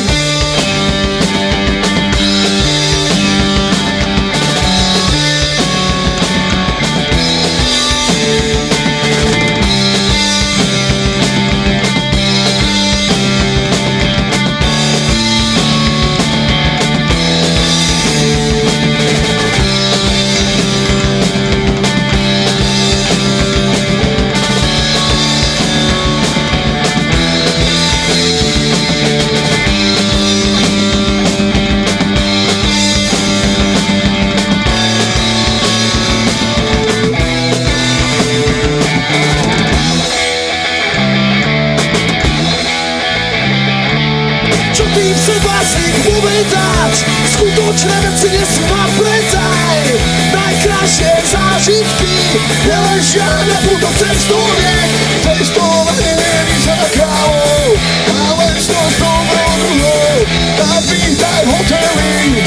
Neležia na puto cestovne Cestovanie není za Ale s tou dobrou druhou Nabítaj hotely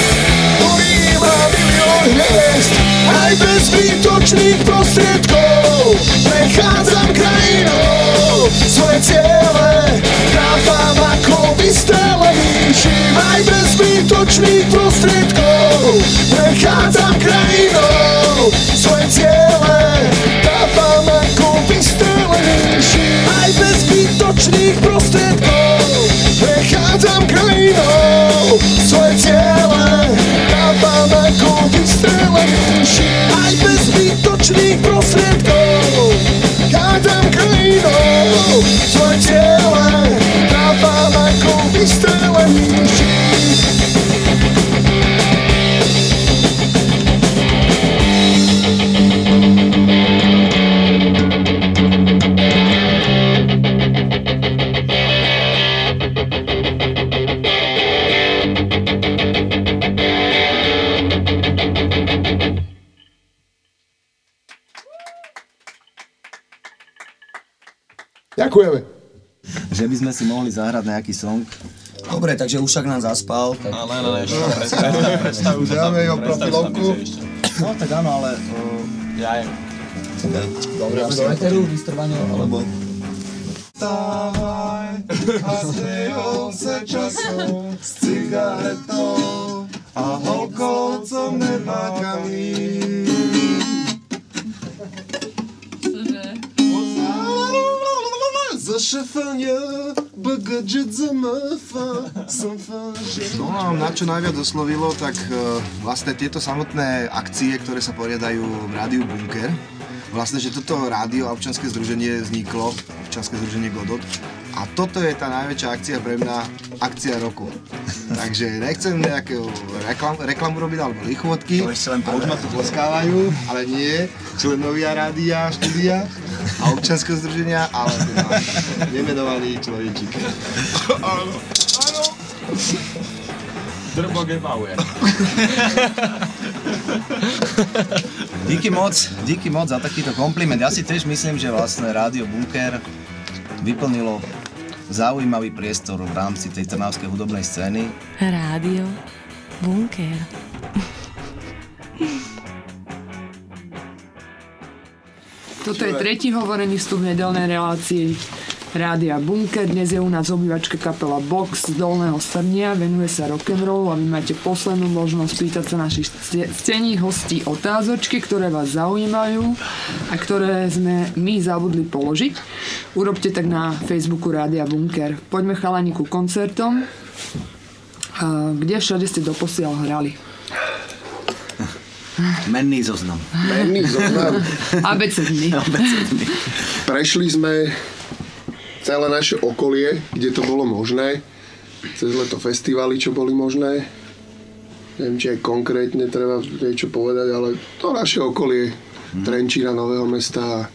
Ktorý má milión hviezd. Aj bez zbytočných prostriedkov Prechádzam krajinou. Svoje ciele Tráfam ako vystrelený Aj bez zbytočných prostriedkov Prechádzam krajinou. Svoje zbytočných prostriedkov Prechádzam krajinou Svoje ciele Tráfam Ďakujeme. Že by sme si mohli zahrať nejaký song. Dobre, takže Ušak nám zaspal. Tak... Ale, ale, ešte predstav, predstav, dáme jeho profilovku. No tak áno, ale... Uh, Ja je. Dobre, Do Eteru, vystrvanie, alebo... Vstávaj a zdejou se časom s cigaretou a holkou, co Zašefanie, bagadžet za mafa, som No a na čo najviac oslovilo, tak e, vlastne tieto samotné akcie, ktoré sa poriadajú v rádiu Bunker, vlastne, že toto rádio a občanské združenie vzniklo, občanské združenie Godot, a toto je tá najväčšia akcia pre mňa, akcia roku. Takže nechcem nejakú reklam, reklamu robiť alebo lichvotky, To ešte len a už ma tu poskávajú, ale nie členovia rádia, štúdia a občanského združenia, ale teda nemenovaný človečík. Áno. Áno. Bauer. Díky moc, díky moc za takýto kompliment. Ja si tiež myslím, že vlastne Rádio Bunker vyplnilo zaujímavý priestor v rámci tej trnavskej hudobnej scény. Rádio Bunker. Toto je tretí hovorený vstup v nedelnej relácii. Rádia Bunker. Dnes je u nás obývačka kapela Box z Dolného Strnia, venuje sa rock'n'rollu a vy máte poslednú možnosť pýtať sa našich ctených hostí otázočky, ktoré vás zaujímajú a ktoré sme my zabudli položiť. Urobte tak na Facebooku Rádia Bunker. Poďme chalani ku koncertom. Kde všade ste doposiaľ hrali? Menný zoznam. Menný zoznam. Abecedný. Prešli sme celé naše okolie, kde to bolo možné. Cez leto festivaly, čo boli možné. Neviem, či aj konkrétne treba niečo povedať, ale to naše okolie. Trenčína, Nového mesta.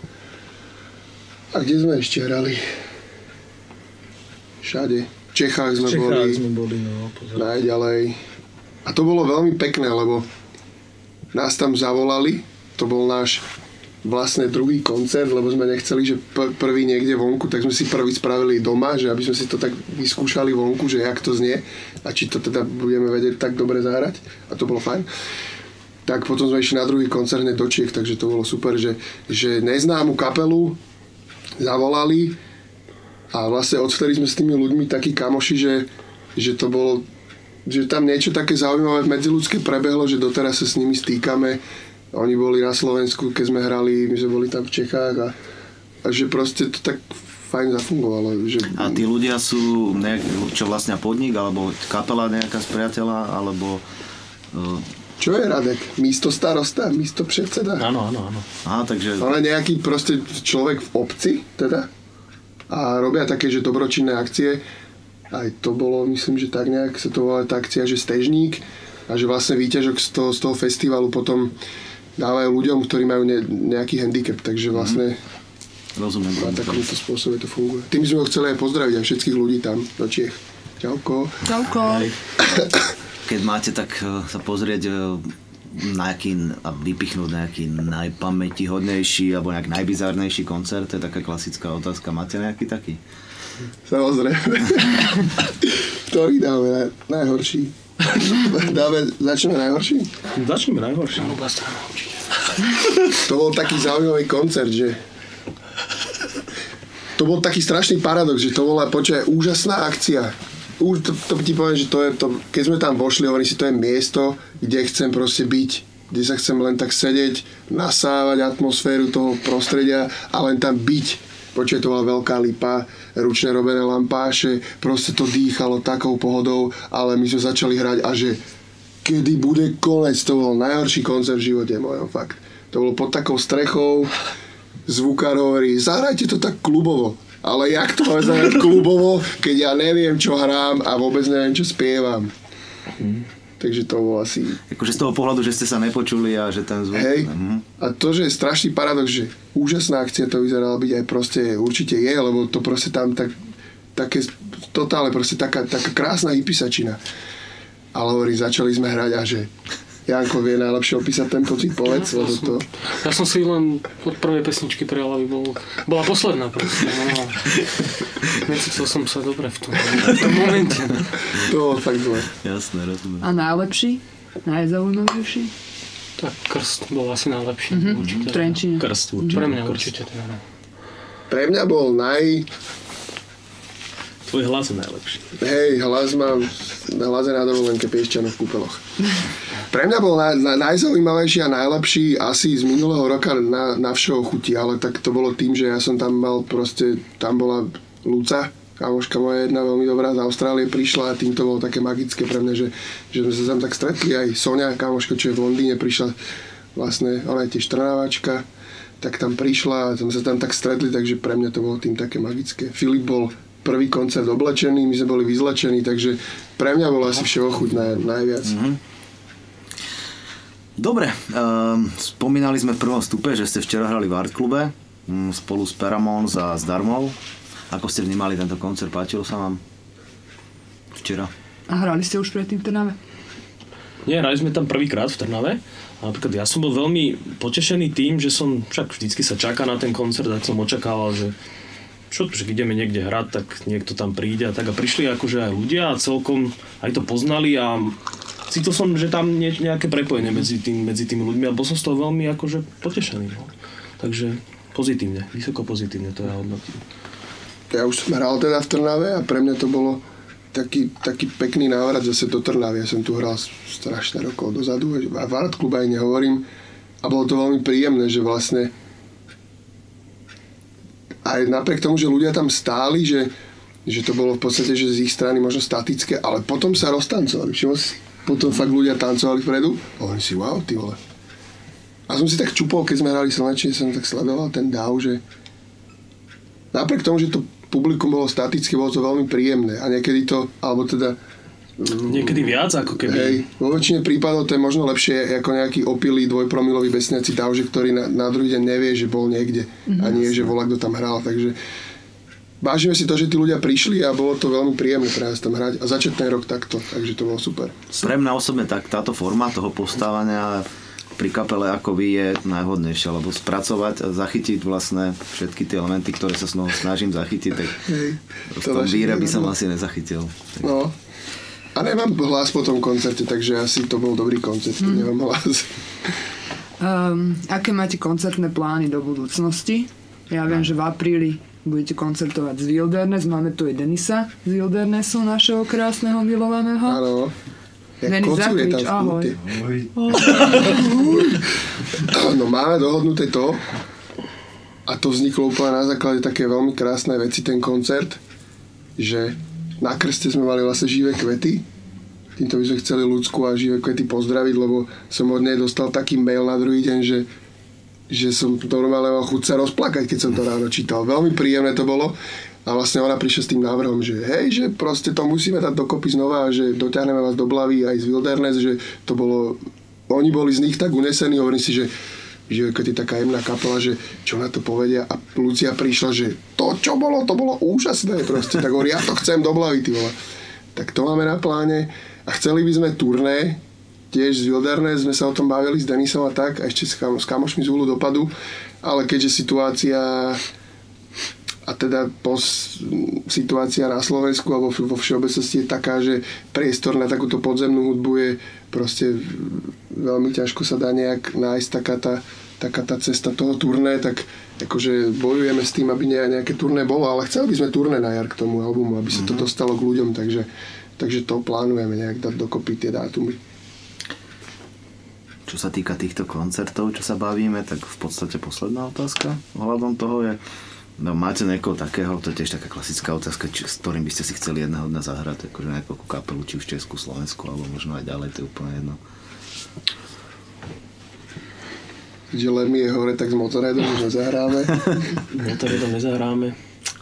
A kde sme ešte hrali? Všade. V Čechách sme V Čechách boli. sme boli, no, pozor. najďalej. A to bolo veľmi pekné, lebo nás tam zavolali, to bol náš vlastne druhý koncert, lebo sme nechceli, že p- prvý niekde vonku, tak sme si prvý spravili doma, že aby sme si to tak vyskúšali vonku, že jak to znie a či to teda budeme vedieť tak dobre zahrať a to bolo fajn. Tak potom sme išli na druhý koncert hneď do Čiech, takže to bolo super, že, že neznámu kapelu zavolali a vlastne odvtedy sme s tými ľuďmi takí kamoši, že, že to bolo že tam niečo také zaujímavé medziludské prebehlo, že doteraz sa s nimi stýkame. Oni boli na Slovensku, keď sme hrali, my sme boli tam v Čechách a, a že proste to tak fajn zafungovalo. Že... A tí ľudia sú nejak, čo vlastne podnik, alebo kapela nejaká z priateľa, alebo... Uh... Čo je Radek? Místo starosta? Místo predseda? Áno, áno, áno. Aha, takže... Ale nejaký proste človek v obci, teda? A robia také, že dobročinné akcie. Aj to bolo, myslím, že tak nejak sa to volá tá akcia, že stežník. A že vlastne výťažok z toho, z toho festivalu potom dávajú ľuďom, ktorí majú ne, nejaký handicap. Takže vlastne Rozumiem. na takomto spôsobe to funguje. Tým sme ho chceli aj pozdraviť aj všetkých ľudí tam do Čiech. Čauko. Čauko. Keď máte tak eh, sa pozrieť eh, na aký, a vypichnúť nejaký najpamätihodnejší alebo nejak najbizárnejší koncert, to je taká klasická otázka. Máte nejaký taký? Samozrejme. Ktorý dáme na, najhorší? dáme, začneme najhorší? Začneme najhorší. To bol taký zaujímavý koncert, že to bol taký strašný paradox, že to bola počkaj, úžasná akcia. Už to, to ti poviem, že to je to, keď sme tam vošli, hovorím si, to je miesto, kde chcem proste byť, kde sa chcem len tak sedieť, nasávať atmosféru toho prostredia a len tam byť. Počkaj, to bola veľká lipa, ručne robené lampáše, proste to dýchalo takou pohodou, ale my sme začali hrať a že kedy bude konec, to bol najhorší koncert v živote mojom, fakt. To bolo pod takou strechou, zvukár hovorí, zahrajte to tak klubovo. Ale jak to máme klubovo, keď ja neviem, čo hrám a vôbec neviem, čo spievam. Takže to bolo asi... Akože z toho pohľadu, že ste sa nepočuli a že ten zvuk... Hej. Mhm. A to, že je strašný paradox, že úžasná akcia to vyzerala byť aj proste, určite je, lebo to proste tam tak, také, totálne proste taká, taká krásna hypisačina. Ale hovorí, začali sme hrať a že Janko vie najlepšie opísať ten pocit, povedz, lebo to... Ja som si len od prvej pesničky prijal, aby bol, bola posledná proste. No. Necítil som sa dobre v tom, v tom momente. To bolo fakt zle. Jasné, rozumiem. A najlepší? Najzaujímavejší? Tak krst bol asi najlepší. Mhm, určite. v Trenčíne. Krst určite. Pre mňa Krst. určite teda. Pre mňa bol naj... Tvoj hlas je najlepší. Hej, hlas mám, hlas je na dovolenke piešťanov v kúpeloch. Pre mňa bol na, na, najzaujímavejší a najlepší asi z minulého roka na, na všeho chuti, ale tak to bolo tým, že ja som tam mal proste, tam bola Luca, kamoška moja jedna veľmi dobrá z Austrálie prišla a tým to bolo také magické pre mňa, že, že sme sa tam tak stretli aj Sonia, kamoška, čo je v Londýne, prišla vlastne, ona je tiež trnávačka, tak tam prišla a sme sa tam tak stretli, takže pre mňa to bolo tým také magické. Filip bol prvý koncert oblečený, my sme boli vyzlečení, takže pre mňa bolo asi naj, najviac. Mhm. Dobre, um, spomínali sme v prvom stupe, že ste včera hrali v Art klube um, spolu s Paramons a s Darmou. Ako ste vnímali tento koncert? Páčilo sa vám? Včera? A hrali ste už predtým v Trnave? Nie, hrali sme tam prvýkrát v Trnave. A napríklad ja som bol veľmi potešený tým, že som, však vždycky sa čaká na ten koncert, tak som očakával, že čo, že ideme niekde hrať, tak niekto tam príde a tak a prišli akože aj ľudia a celkom aj to poznali a cítil som, že tam nie, nejaké prepojenie medzi, tým, medzi tými ľuďmi a bol som z toho veľmi akože potešený. No. Takže pozitívne, vysoko pozitívne to ja hodnotím. ja už som hral teda v Trnave a pre mňa to bolo taký, taký pekný návrat zase do Trnavy. Ja som tu hral strašne rokov dozadu a v Art klube aj nehovorím. A bolo to veľmi príjemné, že vlastne aj napriek tomu, že ľudia tam stáli, že, že to bolo v podstate, že z ich strany možno statické, ale potom sa roztancovali. Všimol si? Potom fakt ľudia tancovali vpredu a oni si, wow, ty vole. A som si tak čupol, keď sme hrali slnečne, som tak sledoval ten dáv, že napriek tomu, že to publikum bolo statické, bolo to veľmi príjemné a niekedy to, alebo teda Niekedy viac ako keby. Hej, vo väčšine prípadov to je možno lepšie ako nejaký opilý dvojpromilový besniaci davže, ktorý na, na druhý deň nevie, že bol niekde Mhm. a nie, že volá, kto tam hral. Takže vážime si to, že tí ľudia prišli a bolo to veľmi príjemné pre nás tam hrať a začať ten rok takto, takže to bolo super. Pre mňa osobne tak, táto forma toho postávania pri kapele ako vy je najhodnejšia, lebo spracovať a zachytiť vlastne všetky tie elementy, ktoré sa snažím zachytiť, tak Hej, v tom víre by som asi nezachytil. No. A nemám hlas po tom koncerte, takže asi to bol dobrý koncert, keď Mhm. nemám hlas. Um, aké máte koncertné plány do budúcnosti? Ja viem, že v apríli budete koncertovať z Wilderness, máme tu aj Denisa z Wildernessu, našeho krásneho milovaného. Áno. Denis, zakrič, ahoj. vknutý. No máme dohodnuté to a to vzniklo úplne na základe také veľmi krásnej veci ten koncert, že na krste sme mali vlastne živé kvety. Týmto by sme chceli ľudskú a živé kvety pozdraviť, lebo som od nej dostal taký mail na druhý deň, že, že som normálne mal chuť sa rozplakať, keď som to ráno čítal. Veľmi príjemné to bolo. A vlastne ona prišla s tým návrhom, že hej, že proste to musíme dať dokopy znova a že dotiahneme vás do Blavy aj z Wilderness, že to bolo, oni boli z nich tak unesení, hovorím si, že že keď je taká jemná kapela, že čo na to povedia a Lucia prišla, že to čo bolo, to bolo úžasné proste, tak hovorí, ja to chcem do ty vole. Tak to máme na pláne. A chceli by sme turné, tiež z Wilderness, sme sa o tom bavili s Denisom a tak, a ešte s, kam, s kamošmi z Úlu dopadu, ale keďže situácia a teda pos, situácia na Slovensku alebo vo všeobecnosti je taká, že priestor na takúto podzemnú hudbu je proste veľmi ťažko sa dá nejak nájsť taká tá, taká tá cesta toho turné, tak akože bojujeme s tým, aby ne- nejaké turné bolo, ale chceli by sme turné na jar k tomu albumu, aby sa to dostalo k ľuďom, takže, takže to plánujeme nejak dať dokopy tie dátumy. Čo sa týka týchto koncertov, čo sa bavíme, tak v podstate posledná otázka ohľadom toho je, no máte niekoho takého, to je tiež taká klasická otázka, či, s ktorým by ste si chceli jedného dňa zahrať, akože nejakú kapelu, či už Česku, Slovensku, alebo možno aj ďalej, to je úplne jedno. Že Lemmy je hore, tak s Motorheadom už nezahráme. Motorheadom nezahráme.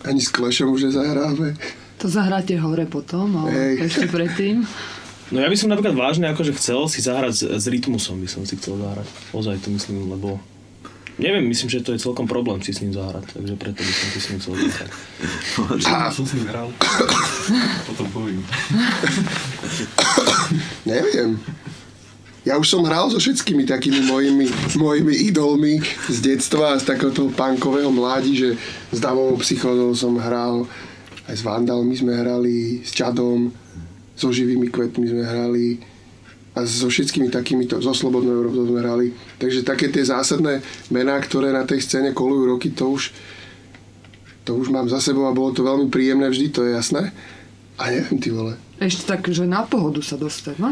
Ani s Clashom už nezahráme. To zahráte hore potom, ale Hej. ešte predtým. No ja by som napríklad vážne akože chcel si zahrať s, s rytmusom, by som si chcel zahrať. Ozaj to myslím, lebo neviem, myslím, že to je celkom problém si s ním zahrať, takže preto by som si s ním chcel zahrať. A- som s ním hral. Potom poviem. Neviem. Ja už som hral so všetkými takými mojimi, mojimi idolmi z detstva, z takého punkového mládi, že s Davovou psychodou som hral, aj s Vandalmi sme hrali, s Čadom, so živými kvetmi sme hrali a so všetkými takýmito, so Slobodnou Európou sme hrali. Takže také tie zásadné mená, ktoré na tej scéne kolujú roky, to už, to už mám za sebou a bolo to veľmi príjemné vždy, to je jasné. A neviem, ty vole. Ešte tak, že na pohodu sa dostať, no?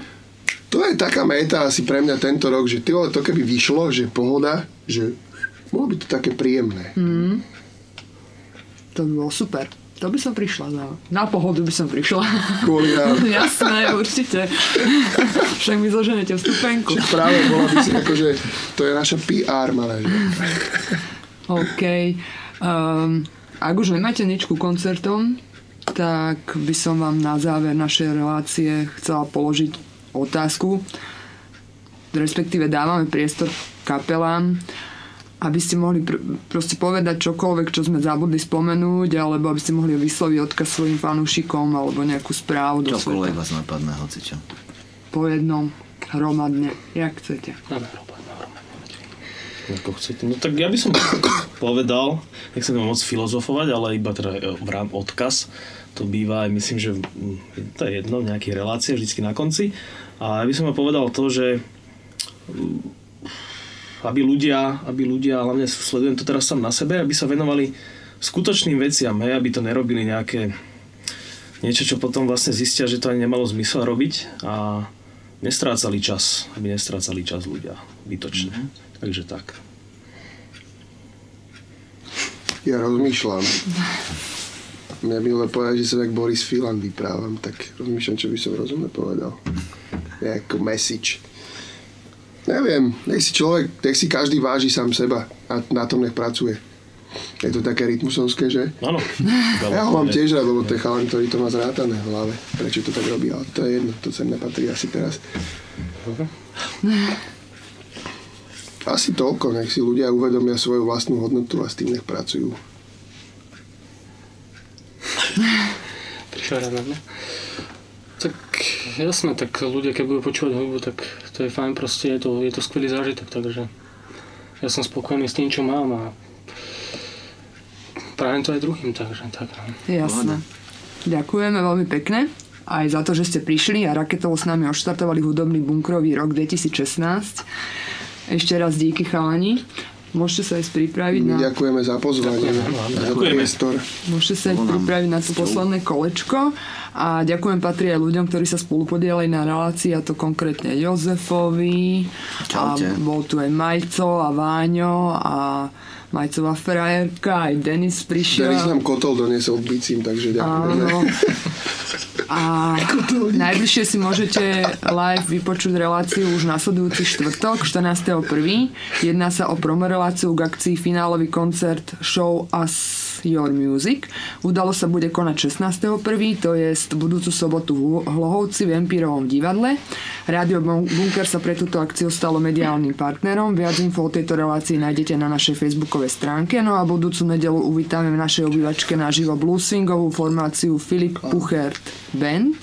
To je taká meta asi pre mňa tento rok, že ty vole, to keby vyšlo, že pohoda, že mohlo by to také príjemné. Mm. To by bolo super. To by som prišla. Na, na pohodu by som prišla. Kvôli nám. Jasné, určite. Však mi zoženete vstupenku. Však práve bola by si akože, to je naša PR manažer. OK. Um, ak už nemáte nič ku koncertom, tak by som vám na záver našej relácie chcela položiť otázku. Respektíve dávame priestor kapelám, aby ste mohli pr- proste povedať čokoľvek, čo sme zabudli spomenúť, alebo aby ste mohli vysloviť odkaz svojim fanúšikom alebo nejakú správu do Čokoľvek sveta. vás napadne, hocičo. Po jednom, hromadne, jak chcete. Ako chcete. No tak ja by som povedal, nechcem to moc filozofovať, ale iba teda e, v rám odkaz. To býva aj, myslím, že mm, to je jedno, v nejakých reláciách, vždycky na konci. A ja by som povedal to, že mm, aby ľudia, aby ľudia, hlavne sledujem to teraz sám na sebe, aby sa venovali skutočným veciam, hej, aby to nerobili nejaké niečo, čo potom vlastne zistia, že to ani nemalo zmysel robiť a nestrácali čas, aby nestrácali čas ľudia bytočne. Mm-hmm. Takže tak. Ja rozmýšľam. Mňa by len povedať, že som jak Boris Filan vyprávam, tak rozmýšľam, čo by som rozumne povedal. Ako message. Neviem, nech si človek, nech si každý váži sám seba a na tom nech pracuje. Je to také rytmusovské, že? Áno. Ja ho mám tiež rád, lebo to je chalan, ktorý to má zrátané v hlave. Prečo to tak robí, ale to je jedno, to sa nepatrí asi teraz. Asi toľko, nech si ľudia uvedomia svoju vlastnú hodnotu a s tým nech pracujú. Prišiel rád na mňa. Jasné, tak ľudia, keď budú počúvať hudbu, tak to je fajn, proste je to, je to skvelý zážitok, takže ja som spokojný s tým, čo mám a prajem to aj druhým, takže tak. no. Jasné. Ďakujeme veľmi pekne aj za to, že ste prišli a raketovo s nami odštartovali hudobný bunkrový rok 2016. Ešte raz díky chalani. Môžete sa ísť pripraviť na... Ďakujeme za pozvanie, za priestor. Môžete sa ísť pripraviť na to posledné kolečko a ďakujem patrí aj ľuďom, ktorí sa spolupodielali na relácii a to konkrétne Jozefovi Čaute. a bol tu aj Majco a Váňo a Majcová frajerka, aj Denis prišiel. Denis nám kotol doniesol bicím, takže ďakujeme. Áno. A najbližšie si môžete live vypočuť reláciu už nasledujúci štvrtok, 14.1. Jedná sa o promoreláciu k akcii finálový koncert Show Your Music. Udalo sa bude konať 16.1., to je budúcu sobotu v Hlohovci v Empírovom divadle. Rádio Bunker sa pre túto akciu stalo mediálnym partnerom. Viac info o tejto relácii nájdete na našej facebookovej stránke. No a budúcu nedelu uvítame v našej obývačke naživo blueswingovú formáciu Filip Puchert Band.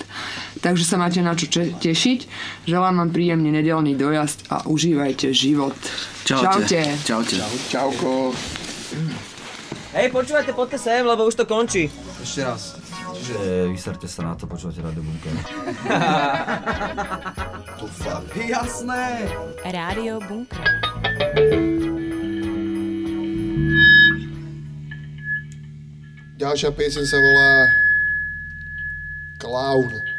Takže sa máte na čo tešiť. Želám vám príjemný nedelný dojazd a užívajte život. Čaute. Čaute. Čauko. Hej, počúvajte, poďte sem, lebo už to končí. Ešte raz. Čiže vyserte sa na to, počúvate Radio Bunker. To fakt. Jasné. Rádio Bunker. Ďalšia pieseň sa volá Clown.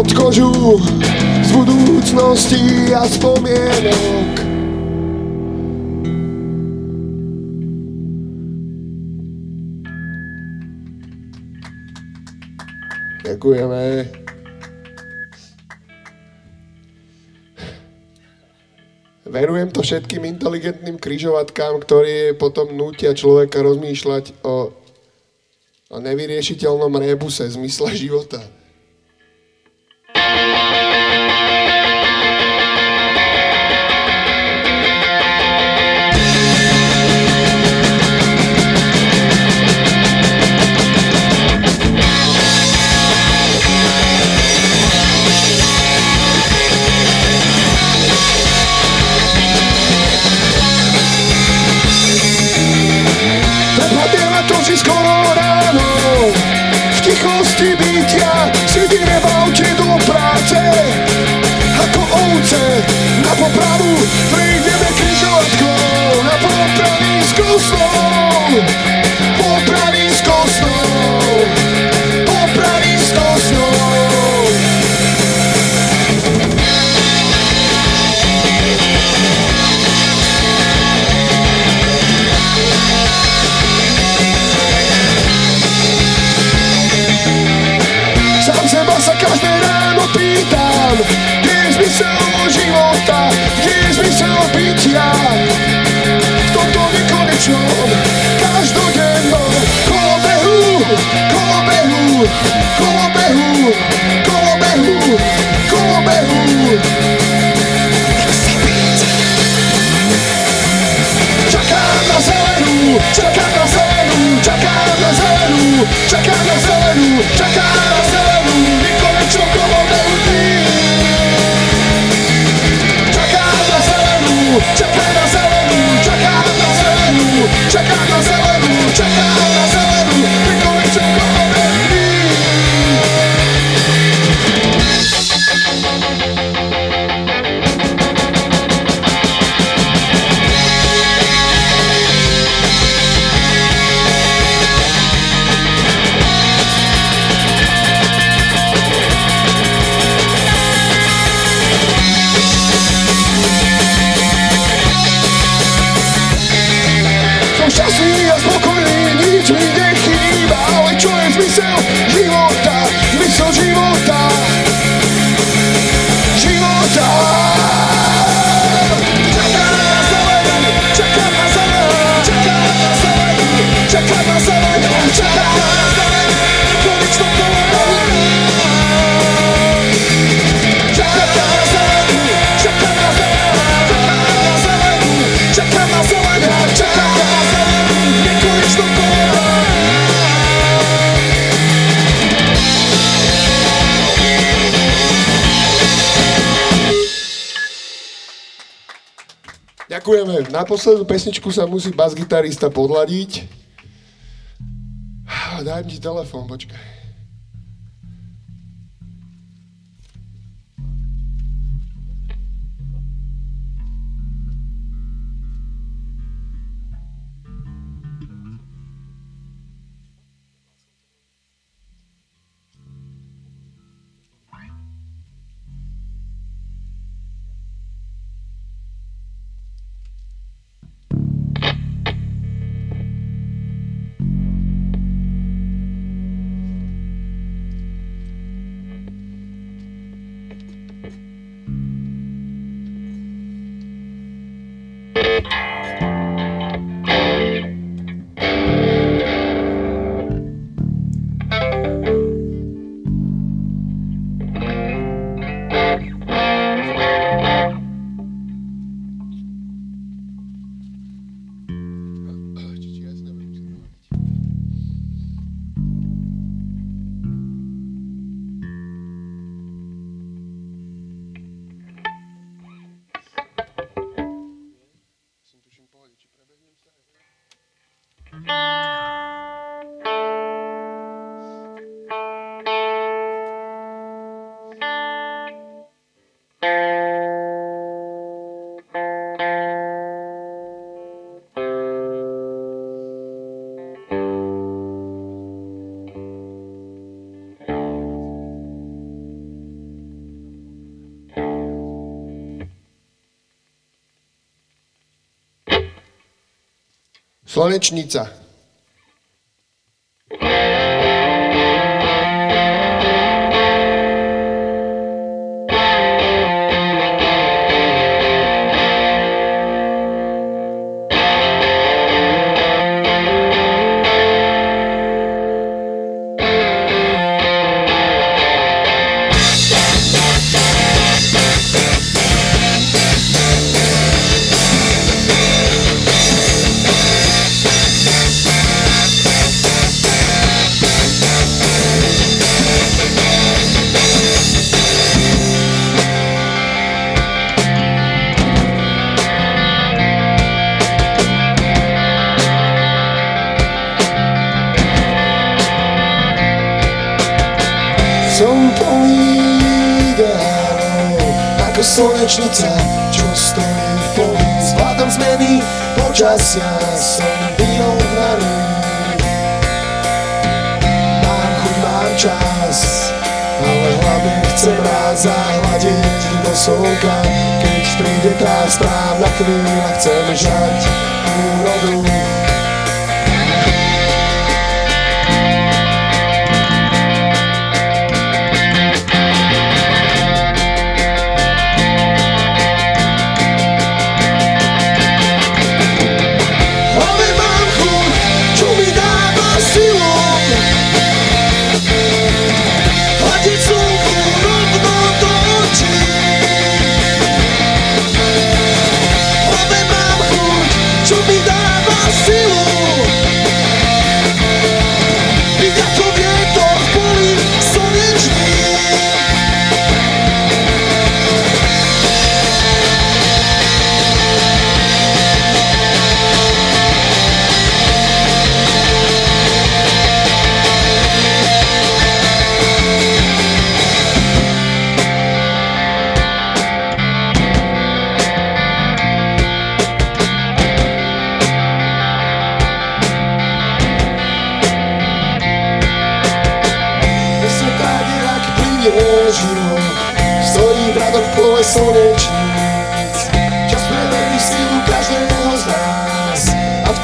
Pod kožu z budúcnosti a spomienok Ďakujeme. Venujem to všetkým inteligentným kryžovatkám, ktorí potom nútia človeka rozmýšľať o, o nevyriešiteľnom rebuse zmysle života. Ovce na popravu Prejdeme križovatkou Na popravy s Coberru, Coberru. Tchaca brasileiro, tchaca brasileiro, tchaca brasileiro, tchaca brasileiro, tchaca brasileiro. Me conectou com o meu Tchaca brasileiro, tchaca brasileiro, tchaca brasileiro, tchaca brasileiro, tchaca brasileiro. Me conectou com o meu zmysel Na poslednú pesničku sa musí bas-gitarista podladiť. Daj mi telefón, počkaj. Slnečnica. Ideálov Ako slnečnica, čo stojí v poli Zvládam zmeny počasia Som vionári Mám chuť, mám čas Ale hlavne chcem raz zahľadiť do slnka. Keď príde tá správna chvíľa Chcem žať úrodu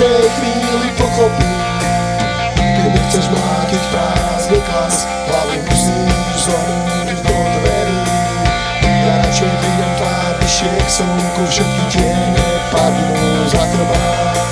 Tej chvíli pochopí. Keď nechceš mlátiť prázdny klas Hlavu musíš zlomíť do dverí. Ja radšej vidím tvár vyššie k slnku Všetky tiene padnú za krvá